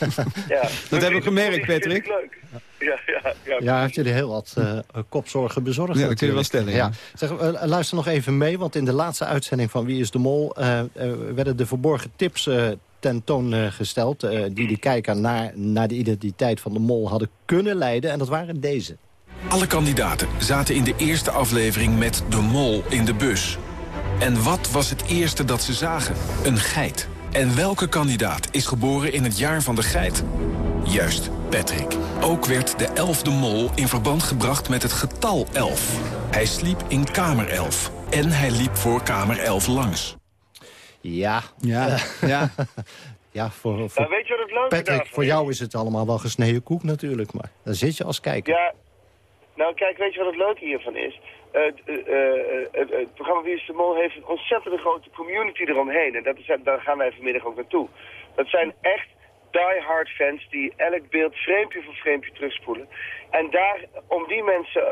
[LAUGHS] ja, dat hebben we gemerkt, Patrick. Leuk. Ja, ja, ja. ja, heeft jullie heel wat uh, kopzorgen bezorgd. Ja, dat kun je wel stellen. Ja. Zeg, uh, luister nog even mee, want in de laatste uitzending van Wie is de Mol... Uh, werden de verborgen tips tentoongesteld... die de kijker naar, naar de identiteit van de mol hadden kunnen leiden. En dat waren deze. Alle kandidaten zaten in de eerste aflevering met de mol in de bus. En wat was het eerste dat ze zagen? Een geit. En welke kandidaat is geboren in het jaar van de geit? Juist, Patrick. Ook werd de elfde mol in verband gebracht met het getal 11. Hij sliep in kamer 11. En hij liep voor kamer 11 langs. Ja. Ja. ja. [LAUGHS] ja, voor, voor weet je wat het leuke Patrick, voor jou is het allemaal wel gesneden koek natuurlijk. Maar dan zit je als kijker. Ja, nou kijk, weet je wat het leuke hiervan is? Uh, uh, het, het, programma Wie is de Mol heeft een ontzettend grote community eromheen. En dat is, daar gaan wij vanmiddag ook naartoe. Dat zijn echt die-hard fans die elk beeld frame voor frame terugspoelen. En daar, om, die mensen,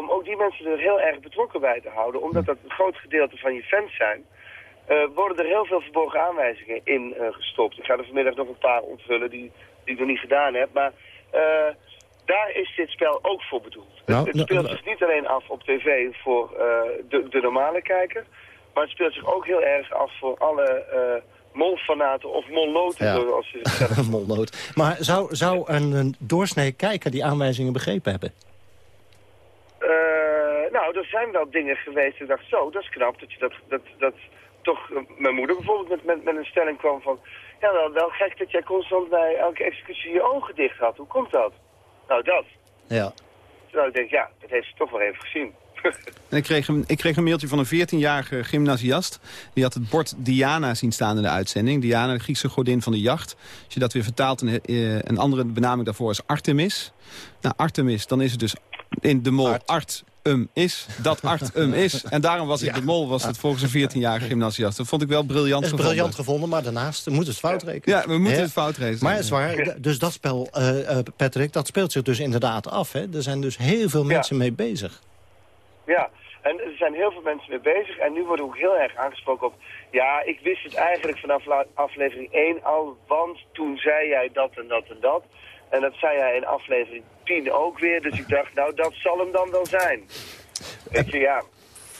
om ook die mensen er heel erg betrokken bij te houden, omdat dat een groot gedeelte van je fans zijn, worden er heel veel verborgen aanwijzingen in gestopt. Ik ga er vanmiddag nog een paar ontvullen die, die ik nog niet gedaan heb. Maar daar is dit spel ook voor bedoeld. Nou, het, speelt nou, zich niet alleen af op tv voor de, de, normale kijker, maar het speelt zich ook heel erg af voor alle molfanaten of molnoten, ja. zoals ze het zeggen. [LAUGHS] Molnoot. Maar zou, zou een, een doorsnee kijker die aanwijzingen begrepen hebben? Uh, nou, er zijn wel dingen geweest. Ik dacht, zo, dat is knap dat je dat, dat, dat toch... mijn moeder bijvoorbeeld met, met, met een stelling kwam van... Ja, wel, wel gek dat jij constant bij elke executie je ogen dicht had. Hoe komt dat? Nou, dat. Ja. Terwijl ik denk, ja, dat heeft ze toch wel even gezien. [LAUGHS] ik, kreeg een, ik kreeg een mailtje van een 14-jarige gymnasiast. Die had het bord Diana zien staan in de uitzending. Diana, de Griekse godin van de jacht. Als je dat weer vertaalt, een, eh, een andere benaming daarvoor is Artemis. Nou, Artemis, dan is het dus in de mol Art um is, dat art um is. En daarom was ik de mol, was het volgens een 14-jarige gymnasiast. Dat vond ik wel briljant gevonden. briljant gevonden, maar daarnaast moet het fout rekenen. Ja, we moeten het fout rekenen. Maar het is waar, dus dat spel, uh, Patrick, dat speelt zich dus inderdaad af. Hè? Er zijn dus heel veel mensen mee bezig. Ja, en er zijn heel veel mensen mee bezig. En nu wordt ook heel erg aangesproken op... Ja, ik wist het eigenlijk vanaf aflevering 1 al, want toen zei jij dat en dat en dat. En dat zei hij in aflevering 10 ook weer. Dus ik dacht, nou, dat zal hem dan wel zijn. Weet je, ja.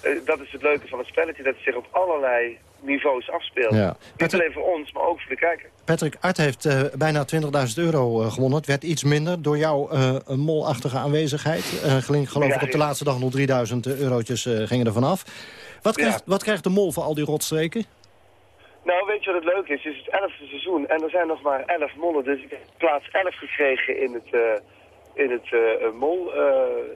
Eh, dat is het leuke van het spelletje, dat het zich op allerlei niveaus afspeelt. Ja. Niet alleen voor ons, maar ook voor de kijker. Patrick Art heeft uh, bijna 20.000 euro uh, gewonnen. Het werd iets minder door jouw uh, molachtige aanwezigheid. geloof ik op de laatste dag nog 3.000 eurotjes gingen er vanaf. Wat, krijgt, wat krijgt de mol voor al die rotstreken? Nou, weet je wat het leuk is? Het is het elfde seizoen en er zijn nog maar elf mollen. Dus ik heb plaats 11 gekregen in, het, uh, in, het, uh, mol, uh,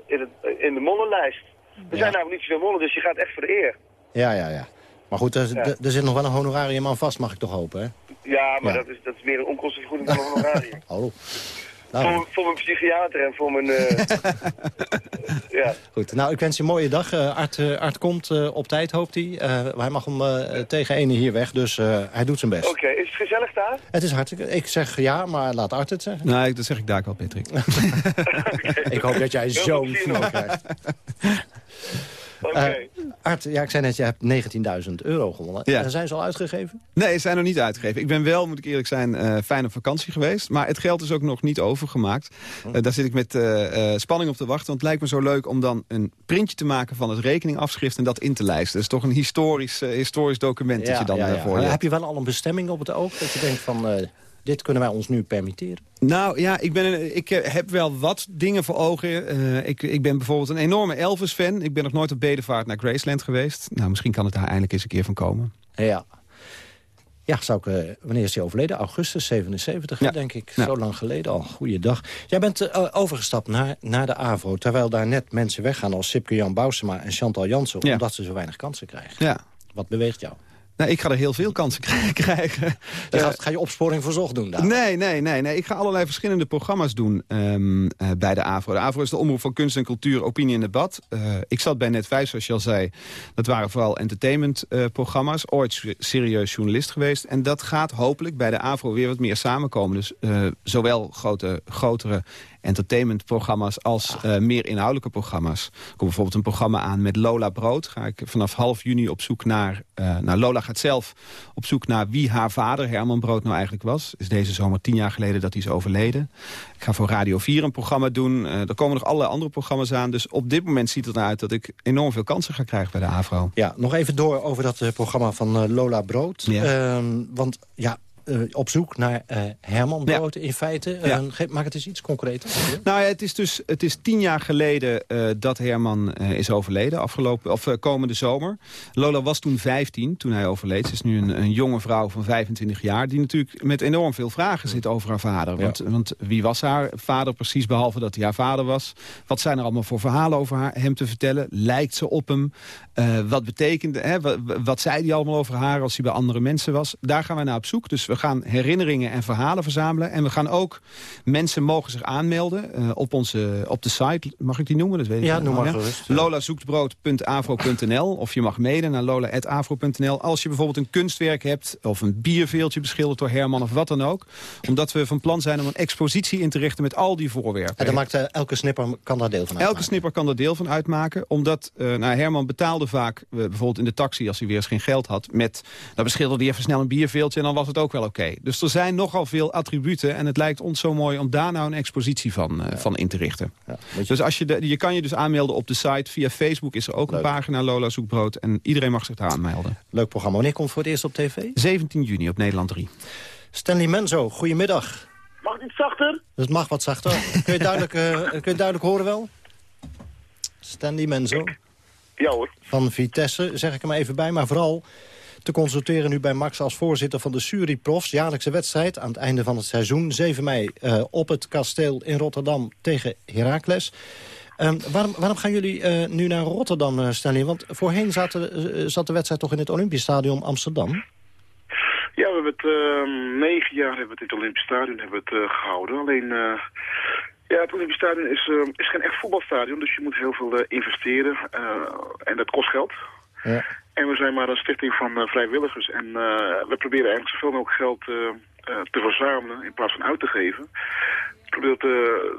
in, het, in de mollenlijst. Er zijn namelijk niet zoveel mollen, dus je gaat echt voor de eer. Ja, ja, ja. Maar goed, er, ja. er zit nog wel een honorarium aan vast, mag ik toch hopen, hè? Ja, maar ja. Dat, is, dat is meer een onkostenvergoeding dan een honorarium. [LAUGHS] oh. Nou. Voor, voor, mijn psychiater en voor mijn... Uh... [LAUGHS] ja. Goed, nou, ik wens je een mooie dag. Uh, Art, uh, Art komt op tijd, hoopt hij. hij mag hem tegen ene hier weg, dus hij doet zijn best. Oké, okay. is het gezellig daar? Het is hartstikke... Ik zeg ja, maar laat Art het zeggen. Nee, dat zeg ik daar wel, Patrick. [LAUGHS] [LAUGHS] okay. Ik hoop dat jij zo'n vrouw krijgt. Okay. Uh, Art, ja, ik zei net, je hebt 19.000 euro gewonnen. Ja. Zijn ze al uitgegeven? Nee, ze zijn nog niet uitgegeven. Ik ben wel, moet ik eerlijk zijn, uh, fijn op vakantie geweest. Maar het geld is ook nog niet overgemaakt. Uh, daar zit ik met spanning op te wachten. Want het lijkt me zo leuk om dan een printje te maken van het rekeningafschrift... en dat in te lijsten. Dat is toch een historisch, historisch document ja, dat je dan ja, ja. voor je Heb je wel al een bestemming op het oog? Dat je denkt van dit kunnen wij ons nu permitteren? Nou ja, ik, ben, ik heb wel wat dingen voor ogen. Uh, ik, ik ben bijvoorbeeld een enorme Elvis-fan. Ik ben nog nooit op bedevaart naar Graceland geweest. Nou, misschien kan het daar eindelijk eens een keer van komen. Ja. Ja, zou ik, uh, wanneer is hij overleden? Augustus 77, ja. denk ik. Ja. Zo lang geleden al. Goeiedag. Jij bent uh, overgestapt naar, naar de AVRO... terwijl daar net mensen weggaan als Sipke Jan Bousema en Chantal Jansen... omdat ze zo weinig kansen krijgen. Ja. Wat beweegt jou? Nou, ik ga er heel veel kansen [LAUGHS] krijgen. Je gaat, ga je opsporing verzocht doen daar? Nee, nee, nee, nee. Ik ga allerlei verschillende programma's doen um, uh, bij de AVRO. De AVRO is de omroep van kunst en cultuur, opinie en debat. Uh, ik zat bij Net 5, zoals je al zei. Dat waren vooral entertainmentprogramma's. Uh, Ooit serieus journalist geweest. En dat gaat hopelijk bij de AVRO weer wat meer samenkomen. Dus zowel grote, grotere entertainmentprogramma's als uh, meer inhoudelijke programma's. Er komt bijvoorbeeld een programma aan met Lola Brood. Ga ik vanaf half juni op zoek naar... Uh, nou, Lola gaat zelf op zoek naar wie haar vader, Herman Brood, nou eigenlijk was. is deze zomer tien jaar geleden dat hij is overleden. Ik ga voor Radio 4 een programma doen. Uh, er komen nog allerlei andere programma's aan. Dus op dit moment ziet het eruit dat ik enorm veel kansen ga krijgen bij de AVRO. Ja, nog even door over dat programma van Lola Brood. Ja. Ehm, want ja, uh, op zoek naar uh, Herman Brood ja. in feite. Uh, ja. maak het eens iets concreter. Nou ja, het is dus het is tien jaar geleden dat Herman is overleden. Afgelopen, of komende zomer. Lola was toen 15 toen hij overleed. Ze is nu een, een, jonge vrouw van 25 jaar. Die natuurlijk met enorm veel vragen zit over haar vader. Want, want wie was haar vader precies behalve dat hij haar vader was? Wat zijn er allemaal voor verhalen over haar, hem te vertellen? Lijkt ze op hem? wat betekende, hè, wat, wat zei hij allemaal over haar als hij bij andere mensen was? Daar gaan we naar op zoek. Dus we gaan herinneringen en verhalen verzamelen. En we gaan ook, mensen mogen zich aanmelden uh, op, onze, op de site. Mag ik die noemen? Dat weet ik ja, noem maar gerust. lolazoektbrood.avro.nl Of je mag mede naar lola.avro.nl. Als je bijvoorbeeld een kunstwerk hebt of een bierveeltje beschilderd door Herman of wat dan ook. Omdat we van plan zijn om een expositie in te richten met al die voorwerpen. En dan maakt uh, elke snipper kan daar deel van uitmaken? Elke snipper kan daar deel van uitmaken. Omdat uh, nou, Herman betaalde vaak, bijvoorbeeld in de taxi als hij weer eens geen geld had. Met, dan beschilderde hij even snel een bierveeltje en dan was het ook wel oké. Okay. Dus er zijn nogal veel attributen. En het lijkt ons zo mooi om daar nou een expositie van, uh, ja. van in te richten. Ja, je... Dus als je, de, je kan je dus aanmelden op de site. Via Facebook is er ook Leuk. een pagina Lola Zoekbrood. En iedereen mag zich daar aanmelden. Leuk programma. Wanneer komt voor het eerst op tv? 17 juni op Nederland 3. Stanley Menzo, goedemiddag. Mag het iets zachter? Het mag wat zachter. [LAUGHS] kun, je duidelijk, uh, kun je duidelijk horen wel? Stanley Menzo. Ik. Ja hoor. Van Vitesse, zeg ik hem even bij. Maar vooral te consulteren nu bij Max als voorzitter van de Suriprofs. Jaarlijkse wedstrijd aan het einde van het seizoen. 7 mei uh, op het kasteel in Rotterdam tegen Heracles. Um, waarom, waarom, gaan jullie uh, nu naar Rotterdam, uh, Stanley? Want voorheen zat de, zat de wedstrijd toch in het Olympisch Stadion Amsterdam? Ja, we hebben het uh, negen jaar hebben we het in het Olympisch Stadion hebben we het, gehouden. Alleen, ja, het Olympisch Stadion is, is geen echt voetbalstadion, dus je moet heel veel investeren. en dat kost geld. Ja. En we zijn maar een stichting van uh, vrijwilligers. En uh, we proberen eigenlijk zoveel mogelijk geld uh, te verzamelen in plaats van uit te geven. We proberen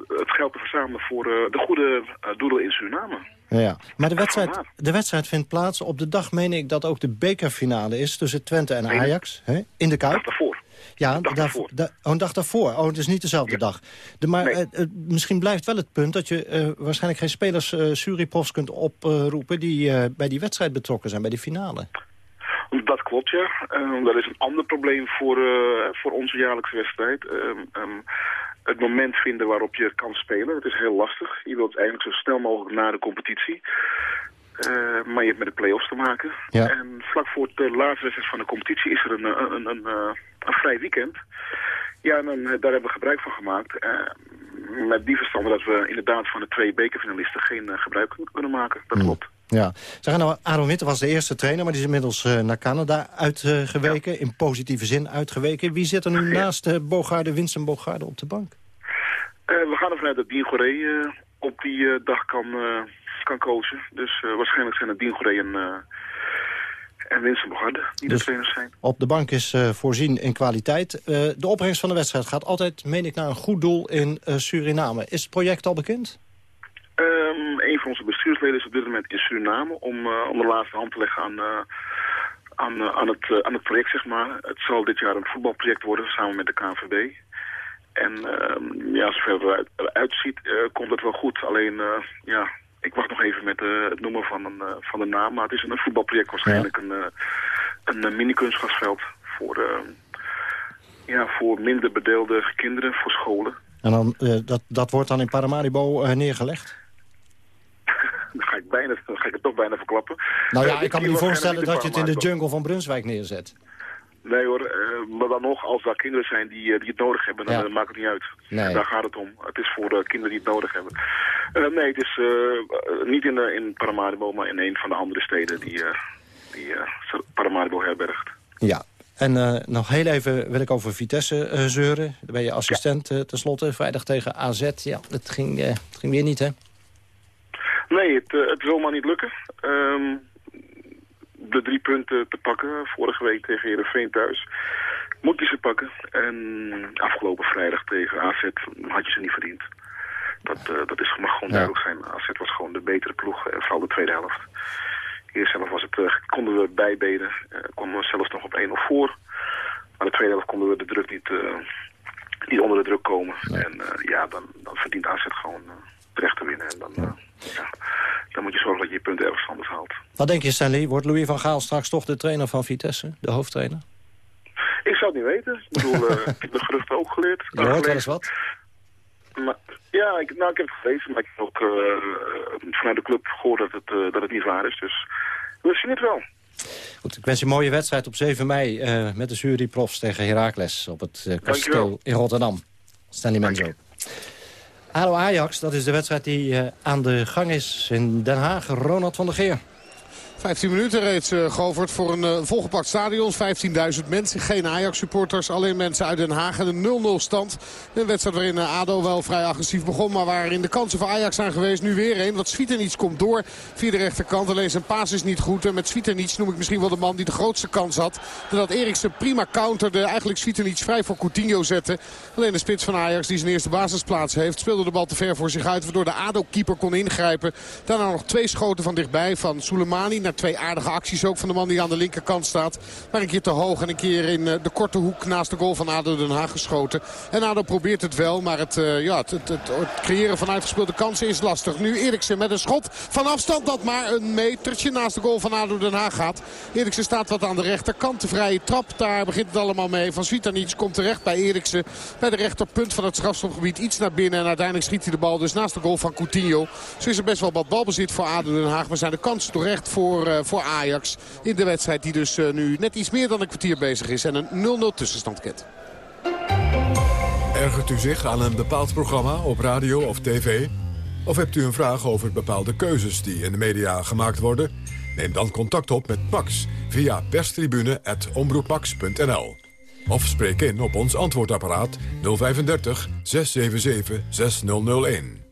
het geld te verzamelen voor de goede doelen in Suriname. Ja, maar de wedstrijd, de wedstrijd vindt plaats op de dag, meen ik, dat ook de bekerfinale is tussen Twente en Ajax. Hè, in de Kuip. daarvoor. Ja, dag daarvoor. Da oh, een dag daarvoor. Oh, het is niet dezelfde ja. dag. De, maar nee. uh, misschien blijft wel het punt dat je uh, waarschijnlijk geen spelers uh, kunt oproepen... die bij die wedstrijd betrokken zijn, bij die finale. Dat klopt, ja. dat is een ander probleem voor, voor onze jaarlijkse wedstrijd. Um, het moment vinden waarop je kan spelen. Het is heel lastig. Je wilt eigenlijk zo snel mogelijk na de competitie. Uh, maar je hebt met de play-offs te maken. Ja. En vlak voor de laatste wedstrijd van de competitie is er een, een, een, een, een vrij weekend. Ja, en dan, daar hebben we gebruik van gemaakt. Uh, met die verstande dat we inderdaad van de twee bekerfinalisten geen uh, gebruik kunnen maken. Dat klopt. Ja. Zeg, nou, Aaron Witte was de eerste trainer, maar die is inmiddels uh, naar Canada uitgeweken. Ja. In positieve zin uitgeweken. Wie zit er nu ja. naast Bogarde, Winston Bogarde op de bank? we gaan ervan uit dat Dien Goré op die dag kan kan coachen. Dus uh, waarschijnlijk zijn het Dien Goré en, uh, en Winston Bogarde die dus de trainers zijn. Op de bank is uh, voorzien in kwaliteit. de opbrengst van de wedstrijd gaat altijd, meen ik, naar een goed doel in Suriname. Is het project al bekend? Um, een van onze bestuursleden is op dit moment in Suriname... om, om de laatste hand te leggen aan, aan, aan, het, aan het project, zeg maar. Het zal dit jaar een voetbalproject worden, samen met de KNVB. En uh, ja, zover het uitziet, uh, komt het wel goed. Alleen, uh, ja, ik wacht nog even met uh, het noemen van, een, uh, van de naam. Maar het is een voetbalproject waarschijnlijk. Ja. Een, uh, een mini-kunstgasveld voor, ja, voor minder bedeelde kinderen, voor scholen. En dan, dat, dat wordt dan in Paramaribo neergelegd? [LAUGHS] dan, ga ik bijna, dan ga ik het toch bijna verklappen. Nou ja, ik kan me niet voorstellen dat je het in de jungle van Brunswijk neerzet. Nee hoor, uh, maar dan nog, als daar kinderen zijn die, uh, die het nodig hebben, dan ja. uh, maakt het niet uit. Nee. Daar gaat het om. Het is voor de kinderen die het nodig hebben. nee, het is niet in, in Paramaribo, maar in een van de andere steden die, die Paramaribo herbergt. Ja, en nog heel even wil ik over Vitesse zeuren. Daar ben je assistent ja. tenslotte. Vrijdag tegen AZ. Ja, het ging, het ging weer niet, hè? Nee, het, het wil maar niet lukken. Ehm, de drie punten te pakken vorige week tegen Heerenveen thuis. Moet je ze pakken. En afgelopen vrijdag tegen AZ had je ze niet verdiend. Dat, uh, dat is, mag gewoon duidelijk zijn. AZ was gewoon de betere ploeg, uh, vooral de tweede helft. Eerst zelf was het, uh, konden we bijbeden, konden we zelfs nog op 1-0 voor. Maar de tweede helft konden we de druk niet, niet onder de druk komen. En ja, dan, dan verdient AZ gewoon terecht te winnen. En dan, ja, dan moet je zorgen dat je je punten ergens anders haalt. Wat denk je, Stanley? Wordt Louis van Gaal straks toch de trainer van Vitesse? De hoofdtrainer? Ik zou het niet weten. Ik bedoel, uh, [LAUGHS] ik heb de geruchten ook geleerd. Je hoort wel eens wat? Maar, ja, ik, nou, ik heb het gelezen, maar ik heb ook uh, vanuit de club gehoord dat het, uh, dat het niet waar is. Dus we zien het wel. Goed, ik wens je een mooie wedstrijd op 7 mei uh, met de juryprofs tegen Heracles op het kasteel in Rotterdam. Stanley Menzo. ADO Ajax, dat is de wedstrijd die aan de gang is in Den Haag. Ronald van der Geer. 15 minuten reeds uh, voor een uh, volgepakt stadion. 15.000 mensen, geen Ajax-supporters. Alleen mensen uit Den Haag en een 0-0 stand. Een wedstrijd waarin uh, ADO wel vrij agressief begon. Maar waarin de kansen voor Ajax zijn geweest. Nu weer een. Want Svitenic komt door via de rechterkant. Alleen zijn paas is niet goed. En met Svitenic noem ik misschien wel de man die de grootste kans had. Doordat Eriksen prima counterde. Eigenlijk Svitenic vrij voor Coutinho zette. Alleen de spits van Ajax die zijn eerste basisplaats heeft. Speelde de bal te ver voor zich uit. Waardoor de ADO-keeper kon ingrijpen. Daarna nog twee schoten van dichtbij van Soleimani twee aardige acties ook van de man die aan de linkerkant staat. Maar een keer te hoog en een keer in de korte hoek naast de goal van ADO Den Haag geschoten. En ADO probeert het wel, maar het, uh, ja, het, het, het, creëren van uitgespeelde kansen is lastig. Nu Eriksen met een schot van afstand dat maar een metertje naast de goal van ADO Den Haag gaat. Eriksen staat wat aan de rechterkant. De vrije trap, daar begint het allemaal mee. Van Svitanic komt terecht bij Eriksen. Bij de rechterpunt van het strafstopgebied iets naar binnen. En uiteindelijk schiet hij de bal dus naast de goal van Coutinho. Zo is er best wel wat balbezit voor ADO Den Haag. Maar zijn de kansen terecht voor voor, uh, voor Ajax. In de wedstrijd die dus uh, nu net iets meer dan een kwartier bezig is. En een 0-0 tussenstand kent. Ergert u zich aan een bepaald programma op radio of tv? Of hebt u een vraag over bepaalde keuzes die in de media gemaakt worden? Neem dan contact op met Max via perstribune.omroepmax.nl. Of spreek in op ons antwoordapparaat 035 677 6001.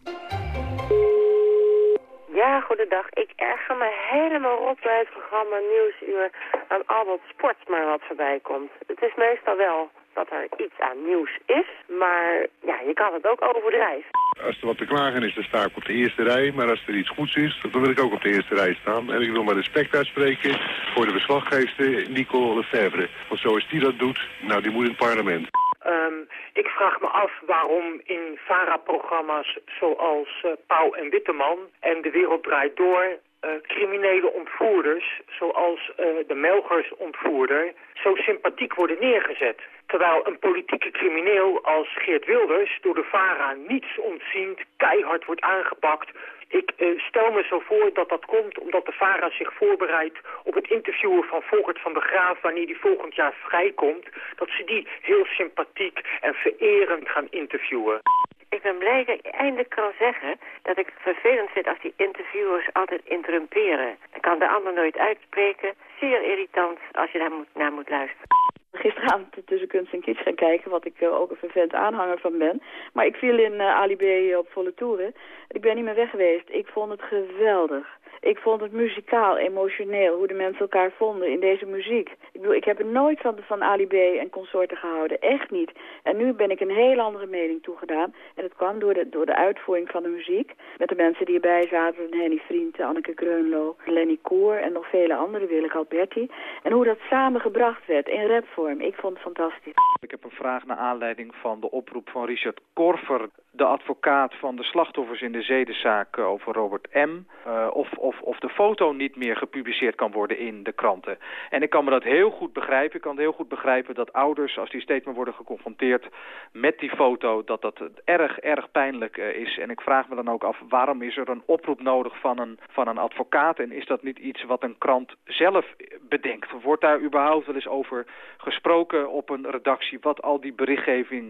Ja, goedendag. Erger me helemaal rot bij het programma Nieuwsuur aan al dat sport maar wat voorbij komt. Het is meestal wel dat er iets aan nieuws is, maar ja, je kan het ook overdrijven. Als er wat te klagen is, dan sta ik op de eerste rij. Maar als er iets goeds is, dan wil ik ook op de eerste rij staan. En ik wil maar respect uitspreken voor de verslaggever Nico Lefebvre. Want zoals die dat doet, nou, die moet in het parlement. Um, ik vraag me af waarom in VARA-programma's zoals uh, Pauw en Witteman en De Wereld Draait Door... Uh, criminele ontvoerders, zoals uh, de Melgers-ontvoerder, zo sympathiek worden neergezet. Terwijl een politieke crimineel als Geert Wilders door de VARA niets ontziend, keihard wordt aangepakt ik uh, stel me zo voor dat dat komt omdat de VARA zich voorbereidt op het interviewen van Volkert van der Graaf wanneer die volgend jaar vrijkomt. Dat ze die heel sympathiek en vererend gaan interviewen. Ik ben blij dat ik eindelijk kan zeggen dat ik vervelend vind als die interviewers altijd interrumperen. Ik kan de ander nooit uitspreken. Zeer irritant als je daar moet, naar moet luisteren gisteravond tussen kunst en kitsch gaan kijken, wat ik uh, ook een vervent aanhanger van ben. Maar ik viel in uh, Ali B op volle toeren. Ik ben niet meer weg geweest. Ik vond het geweldig. Ik vond het muzikaal, emotioneel, hoe de mensen elkaar vonden in deze muziek. Ik bedoel, ik heb er nooit van, van Ali B en consorten gehouden. Echt niet. En nu ben ik een heel andere mening toegedaan. En dat kwam door de, door de uitvoering van de muziek. Met de mensen die erbij zaten. Henny Vriend, Anneke Kreunlo, Lenny Koer en nog vele anderen, Willeke Alberti. En hoe dat samengebracht werd in rapvorm. Ik vond het fantastisch. Ik heb een vraag naar aanleiding van de oproep van Richard Korver de advocaat van de slachtoffers in de zedenzaak eh, over Robert M. Uh, of, of, of de foto niet meer gepubliceerd kan worden in de kranten. En ik kan me dat heel goed begrijpen. Ik kan heel goed begrijpen dat ouders, als die steeds meer worden geconfronteerd met die foto, dat dat erg, erg pijnlijk uh, is. En ik vraag me dan ook af, waarom is er een oproep nodig van een, van een advocaat? En is dat niet iets wat een krant zelf bedenkt. Wordt daar überhaupt wel eens over gesproken op een redactie? Wat al die berichtgeving,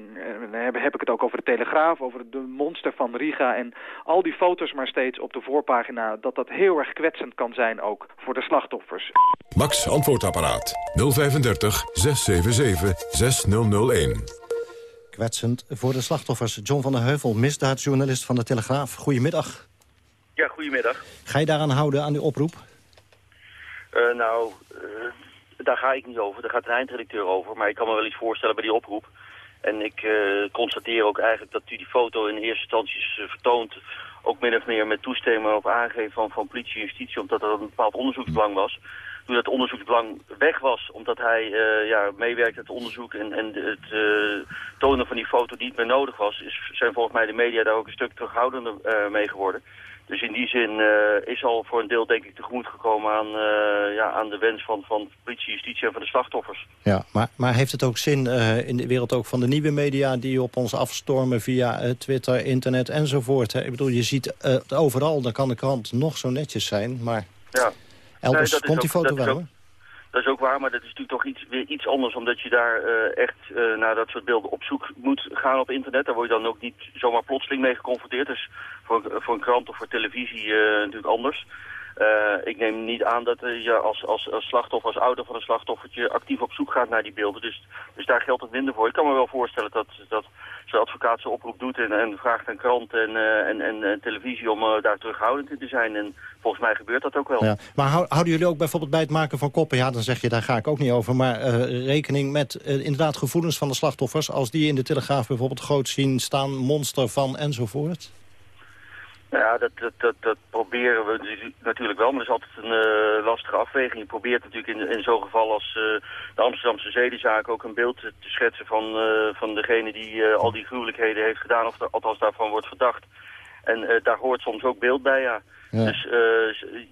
dan heb, heb ik het ook over de Telegraaf, over de monster van Riga en al die foto's maar steeds op de voorpagina, dat dat heel erg kwetsend kan zijn ook voor de slachtoffers. Max Antwoordapparaat 035 677 6001. Kwetsend voor de slachtoffers. John van der Heuvel, misdaadjournalist van de Telegraaf. Goedemiddag. Ja, goedemiddag. Ga je daaraan houden, aan die oproep? Uh, nou, uh, daar ga ik niet over. Daar gaat de eindredacteur over. Maar ik kan me wel iets voorstellen bij die oproep. En ik uh, constateer ook eigenlijk dat u die foto in eerste instantie is vertoond. Ook min of meer met toestemming of aangeven van, van politie en justitie. Omdat er een bepaald onderzoeksbelang was. Toen dat onderzoeksbelang weg was, omdat hij ja, meewerkte aan het onderzoek en, en het tonen van die foto niet meer nodig was, is, zijn volgens mij de media daar ook een stuk terughoudender mee geworden. Dus in die zin is al voor een deel denk ik tegemoet gekomen aan, ja, aan de wens van, van politie, justitie en van de slachtoffers. Ja, maar, maar heeft het ook zin in de wereld ook van de nieuwe media die op ons afstormen via Twitter, internet enzovoort? Hè? Ik bedoel, je ziet overal, dan kan de krant nog zo netjes zijn, maar... Ja. Elders nee, komt die foto wel, ook, Dat is ook waar, maar dat is natuurlijk toch iets, weer iets anders... omdat je daar uh, echt uh, naar dat soort beelden op zoek moet gaan op internet. Daar word je dan ook niet zomaar plotseling mee geconfronteerd. Dus voor, voor een krant of voor televisie uh, natuurlijk anders. ik neem niet aan dat je als, als, als slachtoffer, als ouder van een slachtoffertje... actief op zoek gaat naar die beelden. Dus, dus daar geldt het minder voor. Ik kan me wel voorstellen dat... dat zo'n advocaat zijn oproep doet en, en vraagt aan krant en, en, en, televisie om daar terughoudend in te zijn. En volgens mij gebeurt dat ook wel. Ja. Maar houden jullie ook bijvoorbeeld bij het maken van koppen, ja dan zeg je daar ga ik ook niet over, maar rekening met inderdaad gevoelens van de slachtoffers als die in de Telegraaf bijvoorbeeld groot zien staan, monster van enzovoort? Ja, dat, dat, dat, proberen we natuurlijk wel, maar dat is altijd een uh, lastige afweging. Je probeert natuurlijk in, in zo'n geval als uh, de Amsterdamse zedenzaak ook een beeld te, schetsen van, uh, van degene die al die gruwelijkheden heeft gedaan, of althans daarvan wordt verdacht. En daar hoort soms ook beeld bij, ja. ja. Dus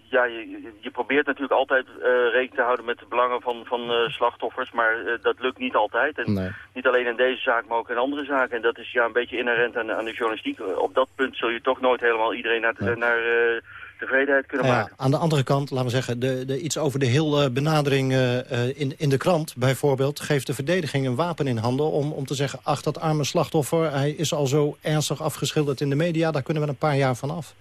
ja, je, je, probeert natuurlijk altijd rekening te houden met de belangen van, van slachtoffers, maar dat lukt niet altijd. En nee. niet alleen in deze zaak, maar ook in andere zaken. En dat is ja een beetje inherent aan, aan de journalistiek. Op dat punt zul je toch nooit helemaal iedereen naar, nee. naar uh, tevredenheid kunnen ja, maken. Aan de andere kant, laten we zeggen, de, de iets over de heel uh, benadering uh, in, in de krant bijvoorbeeld... geeft de verdediging een wapen in handen om, om te zeggen... ach, dat arme slachtoffer, hij is al zo ernstig afgeschilderd in de media... daar kunnen we een paar jaar van af.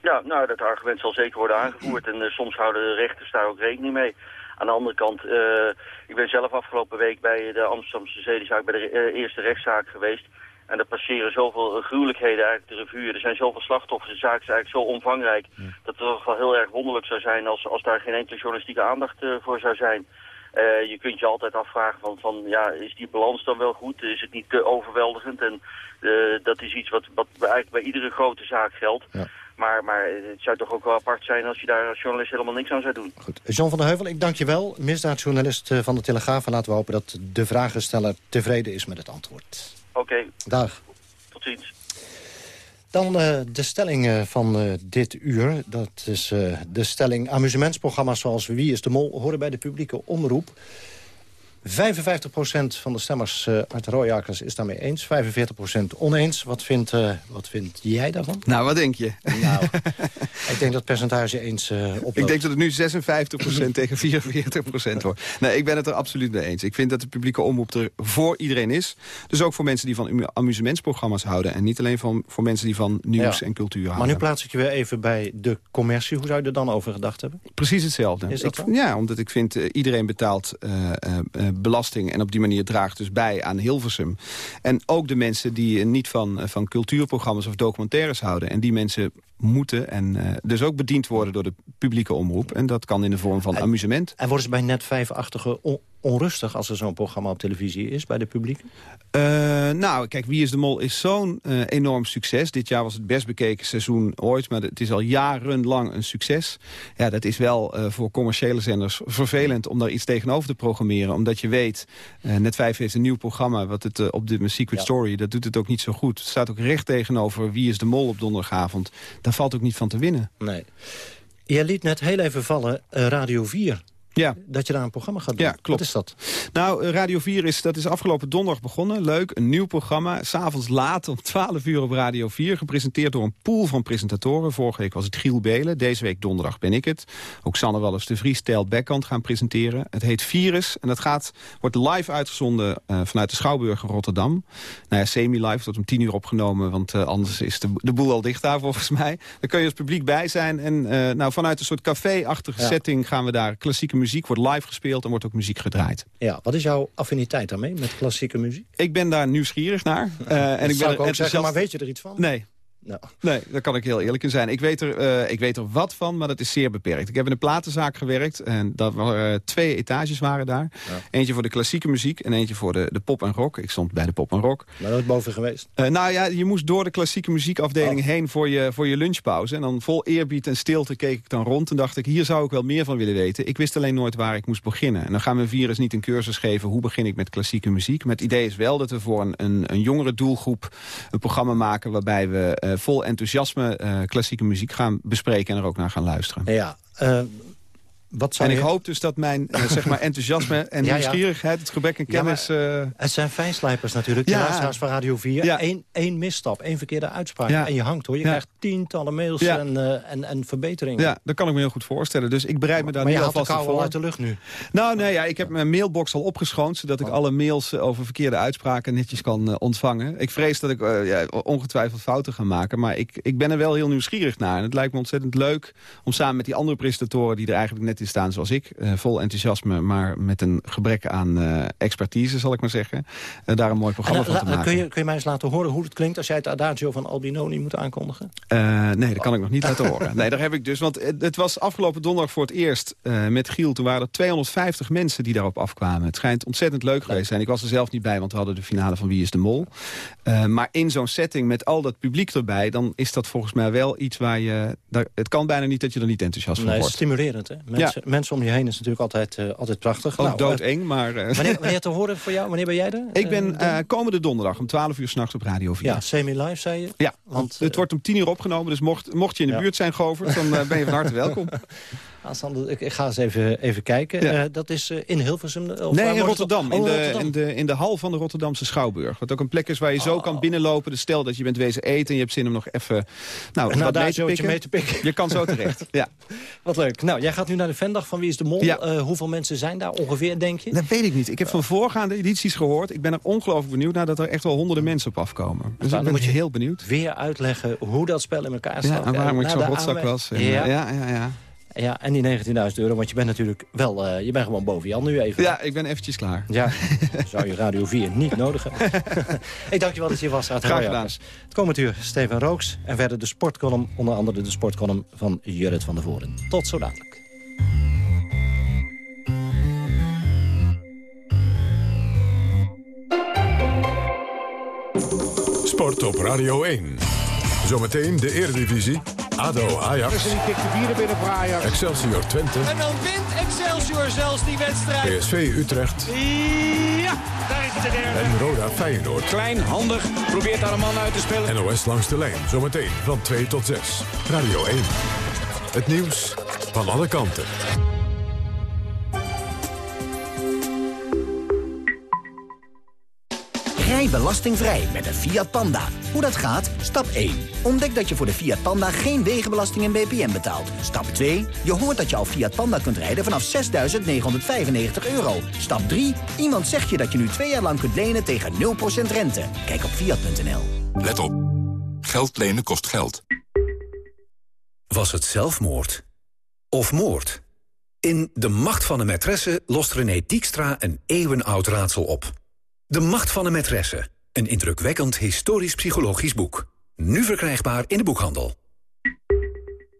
Ja, nou, dat argument zal zeker worden aangevoerd. En soms houden de rechters daar ook rekening mee. Aan de andere kant, uh, ik ben zelf afgelopen week bij de Amsterdamse zedenzaak, bij de eerste rechtszaak geweest. En er passeren zoveel gruwelijkheden eigenlijk de revue. Er zijn zoveel slachtoffers. De zaak is eigenlijk zo omvangrijk ja. dat het toch wel heel erg wonderlijk zou zijn als, als daar geen enkele journalistieke aandacht uh, voor zou zijn. Uh, je kunt je altijd afvragen van, van ja, is die balans dan wel goed? Is het niet te overweldigend? En uh, dat is iets wat, wat eigenlijk bij iedere grote zaak geldt. Ja. Maar, maar het zou toch ook wel apart zijn als je daar als journalist helemaal niks aan zou doen. Goed. John van der Heuvel, ik dank je wel. Misdaadjournalist van de Telegraaf. En laten we hopen dat de vragensteller tevreden is met het antwoord. Oké. Dag. Tot ziens. Dan uh, de stelling uh, van uh, dit uur. Dat is de stelling amusementsprogramma's zoals Wie is de Mol... horen bij de publieke omroep. 55% van de stemmers uh, uit Rooijakers is daarmee eens. 45% oneens. Wat vindt, uh, wat vind jij daarvan? Nou, wat denk je? Nou, [LAUGHS] ik denk dat het percentage eens uh, oploopt. Ik denk dat het nu 56% tegen 44% wordt. Nee, ik ben het er absoluut mee eens. Ik vind dat de publieke omroep er voor iedereen is. Dus ook voor mensen die van amusementsprogramma's houden. En niet alleen van, voor mensen die van nieuws ja. en cultuur houden. Maar nu plaats ik je weer even bij de commercie. Hoe zou je er dan over gedacht hebben? Precies hetzelfde. Is dat ik, ja, omdat ik vind iedereen betaalt belasting en op die manier draagt dus bij aan Hilversum. En ook de mensen die niet van, van cultuurprogramma's of documentaires houden. En die mensen moeten en uh, dus ook bediend worden door de publieke omroep. En dat kan in de vorm van en, amusement. En worden ze bij net vijfachtige onrustig als er zo'n programma op televisie is bij de publiek? Uh, nou, kijk, Wie is de Mol is zo'n uh, enorm succes. Dit jaar was het best bekeken seizoen ooit, maar het is al jarenlang een succes. Ja, dat is wel uh, voor commerciële zenders vervelend om daar iets tegenover te programmeren. Omdat je weet, Net 5 heeft een nieuw programma, wat het op de Secret ja. Story, dat doet het ook niet zo goed. Het staat ook recht tegenover Wie is de Mol op donderdagavond. Daar valt ook niet van te winnen. Nee. Je liet net heel even vallen Radio 4 Ja. dat je daar een programma gaat doen. Ja, klopt. Wat is dat? Nou, eh, Radio 4 is, dat is afgelopen donderdag begonnen. Leuk, een nieuw programma. S'avonds laat om 12 uur op Radio 4. Gepresenteerd door een pool van presentatoren. Vorige week was het Giel Belen. Deze week donderdag ben ik het. Ook Sanne Wallis de Vries, Tel Bekkant gaan presenteren. Het heet Virus en dat gaat, wordt live uitgezonden uh, vanuit de Schouwburg in Rotterdam. Nou ja, semi-live, tot om 10 uur opgenomen. Want uh, anders is de, de boel al dicht daar [LAUGHS] volgens mij. Daar kun je als publiek bij zijn. En uh, nou, vanuit een soort café-achtige ja. setting gaan we daar klassieke muziek. Wordt live gespeeld en wordt ook muziek gedraaid. Ja, wat is jouw affiniteit daarmee met klassieke muziek? Ik ben daar nieuwsgierig naar. Uh, en ik ben ik ook zeggen, maar weet je er iets van? Nee, nou. Nee, daar kan ik heel eerlijk in zijn. Ik weet, er, uh, ik weet er wat van, maar dat is zeer beperkt. Ik heb in een platenzaak gewerkt en dat waren uh, twee etages waren daar. Ja. Eentje voor de klassieke muziek en eentje voor de, de pop en rock. Ik stond bij de pop en rock. Maar nooit boven geweest? Uh, nou ja, je moest door de klassieke muziekafdeling oh. heen voor je, voor je lunchpauze. En dan vol eerbied en stilte keek ik dan rond en dacht ik... hier zou ik wel meer van willen weten. Ik wist alleen nooit waar ik moest beginnen. En dan gaan we virus niet een cursus geven hoe begin ik met klassieke muziek. Maar het idee is wel dat we voor een, een, een jongere doelgroep een programma maken... waarbij we vol enthousiasme uh, klassieke muziek gaan bespreken en er ook naar gaan luisteren. Ja, uh, wat en ik je... hoop dus dat mijn uh, [LAUGHS] zeg maar enthousiasme en ja, nieuwsgierigheid, het gebrek aan kennis... Ja, het zijn fijnslijpers natuurlijk, de ja. luisteraars van Radio 4. Ja. Eén, één misstap, één verkeerde uitspraak en je hangt hoor. Je krijgt tientallen mails en, en, en verbeteringen. Ja, dat kan ik me heel goed voorstellen. Dus ik bereid me daar maar nu je alvast haalt de voor. uit de lucht nu. Nou, nee, ja, ik heb mijn mailbox al opgeschoond... zodat ik alle mails over verkeerde uitspraken netjes kan uh, ontvangen. Ik vrees dat ik uh, ja, ongetwijfeld fouten ga maken. Maar ik, ik ben er wel heel nieuwsgierig naar. En het lijkt me ontzettend leuk om samen met die andere presentatoren... die er eigenlijk net staan zoals ik... Uh, vol enthousiasme, maar met een gebrek aan uh, expertise, zal ik maar zeggen. Uh, daar een mooi programma en, van te maken. Kun je, kun je mij eens laten horen hoe het klinkt als jij het adagio van Albinoni moet aankondigen? Nee, dat kan ik nog niet laten horen. Nee, daar heb ik dus. Want het, het was afgelopen donderdag voor het eerst met Giel. Toen waren er 250 mensen die daarop afkwamen. Het schijnt ontzettend leuk geweest te zijn. Ik was er zelf niet bij, want we hadden de finale van Wie is de Mol. maar in zo'n setting met al dat publiek erbij, dan is dat volgens mij wel iets waar je... Daar, het kan bijna niet dat je er niet enthousiast van nee, wordt. stimulerend, hè? Mensen, ja. mensen om je heen is natuurlijk altijd, uh, altijd prachtig. Ook nou, doodeng, maar... Uh, wanneer, wanneer [LAUGHS] te horen voor jou? Wanneer ben jij er? Ik ben uh, komende donderdag om 12 uur s'nachts op Radio 4. Ja, semi-live, zei je? Ja, want het wordt om 10 uur opgenomen. Dus mocht, mocht je in de ja. buurt zijn, Govert, dan ben je van harte welkom. [LAUGHS] Ik, ik ga eens even, even kijken. Ja. Uh, dat is uh, in Hilversum? Of nee, in Rotterdam. Oh, in, de, Rotterdam. In, de, in de hal van de Rotterdamse Schouwburg. Wat ook een plek is waar je oh. zo kan binnenlopen. Dus stel dat je bent wezen eten en je hebt zin om nog even nou, nou, wat daar mee, te pikken. mee te pikken. Je kan zo terecht, [LAUGHS] ja. Wat leuk. Nou, jij gaat nu naar de Vendag van Wie is de Mol. Ja. Uh, hoeveel mensen zijn daar ongeveer, denk je? Dat weet ik niet. Ik heb van voorgaande edities gehoord. Ik ben er ongelooflijk benieuwd naar dat er echt wel honderden mensen op afkomen. Dus nou, ik ben moet je heel benieuwd. Weer uitleggen hoe dat spel in elkaar staat. Ja, en waarom ik zo'n rotzak was. En, ja. ja, ja, ja. Ja, en die 19.000 euro, want je bent natuurlijk wel, uh, je bent gewoon boven Jan nu even. Ja, ik ben eventjes klaar. Ja, [LAUGHS] zou je Radio 4 niet nodig hebben. [LAUGHS] ik dank je wel dat je was. Graag gedaan. Het komend uur Steven Rooks en verder de sportcolumn, onder andere de sportcolumn van Jurrit van der Voren. Tot zo dadelijk. Sport op Radio 1. Zometeen de Eredivisie. ADO Ajax. Dus die kikt de vierde binnen voor Ajax. Excelsior Twente. En dan wint Excelsior zelfs die wedstrijd. PSV Utrecht. Ja, daar is het de derde. En Roda Feyenoord. Klein, handig, probeert daar een man uit te spelen. NOS langs de lijn, zometeen van 2 tot 6. Radio 1. Het nieuws van alle kanten. Rij belastingvrij met een Fiat Panda. Hoe dat gaat? Stap 1. Ontdek dat je voor de Fiat Panda geen wegenbelasting en BPM betaalt. Stap 2. Je hoort dat je al Fiat Panda kunt rijden vanaf 6.995 euro. Stap 3. Iemand zegt je dat je nu twee jaar lang kunt lenen tegen 0% rente. Kijk op Fiat.nl. Let op. Geld lenen kost geld. Was het zelfmoord? Of moord? In De Macht van de Maîtresse lost René Diekstra een eeuwenoud raadsel op. De Macht van een Maîtresse. Een indrukwekkend historisch-psychologisch boek. Nu verkrijgbaar in de boekhandel.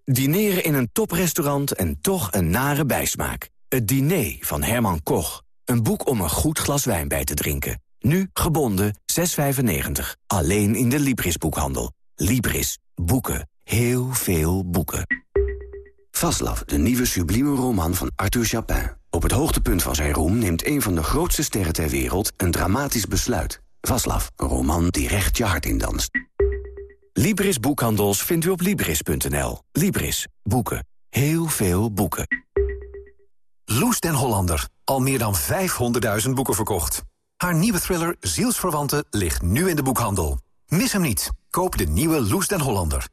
Dineren in een toprestaurant en toch een nare bijsmaak. Het diner van Herman Koch. Een boek om een goed glas wijn bij te drinken. Nu gebonden 6,95. Alleen in de Libris-boekhandel. Libris. Boeken. Heel veel boeken. Vaslav, de nieuwe sublieme roman van Arthur Chapin. Op het hoogtepunt van zijn roem neemt een van de grootste sterren ter wereld een dramatisch besluit. Vaslav, een roman die recht je hart in danst. Libris Boekhandels vindt u op Libris.nl. Libris. Boeken. Heel veel boeken. Loes den Hollander. Al meer dan 500.000 boeken verkocht. Haar nieuwe thriller Zielsverwanten ligt nu in de boekhandel. Mis hem niet. Koop de nieuwe Loes den Hollander.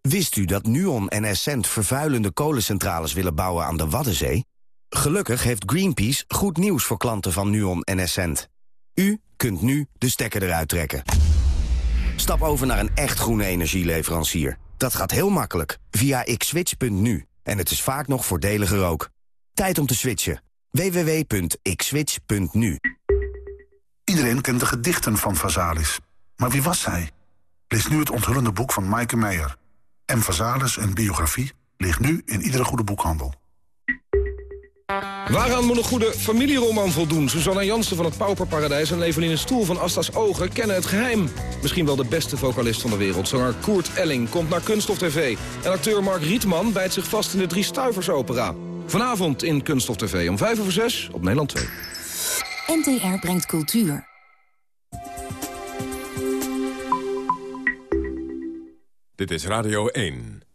Wist u dat Nuon en Essent vervuilende kolencentrales willen bouwen aan de Waddenzee? Gelukkig heeft Greenpeace goed nieuws voor klanten van Nuon en Essent. U kunt nu de stekker eruit trekken. Stap over naar een echt groene energieleverancier. Dat gaat heel makkelijk via xswitch.nu. En het is vaak nog voordeliger ook. Tijd om te switchen. www.xswitch.nu Iedereen kent de gedichten van Vazalis. Maar wie was zij? Lees nu het onthullende boek van Maaike Meijer. M. Vazalis, een biografie, ligt nu in iedere goede boekhandel. Waaraan moet een goede familieroman voldoen? Susanna Jansen van het Pauperparadijs en Evelien Stoel van Asta's Ogen kennen het geheim. Misschien wel de beste vocalist van de wereld. Zanger Koert Elling komt naar Kunststof TV. En acteur Mark Rietman bijt zich vast in de Drie Stuivers opera. Vanavond in Kunststof TV om 5 over 6 op Nederland 2. NTR brengt cultuur. Dit is Radio 1.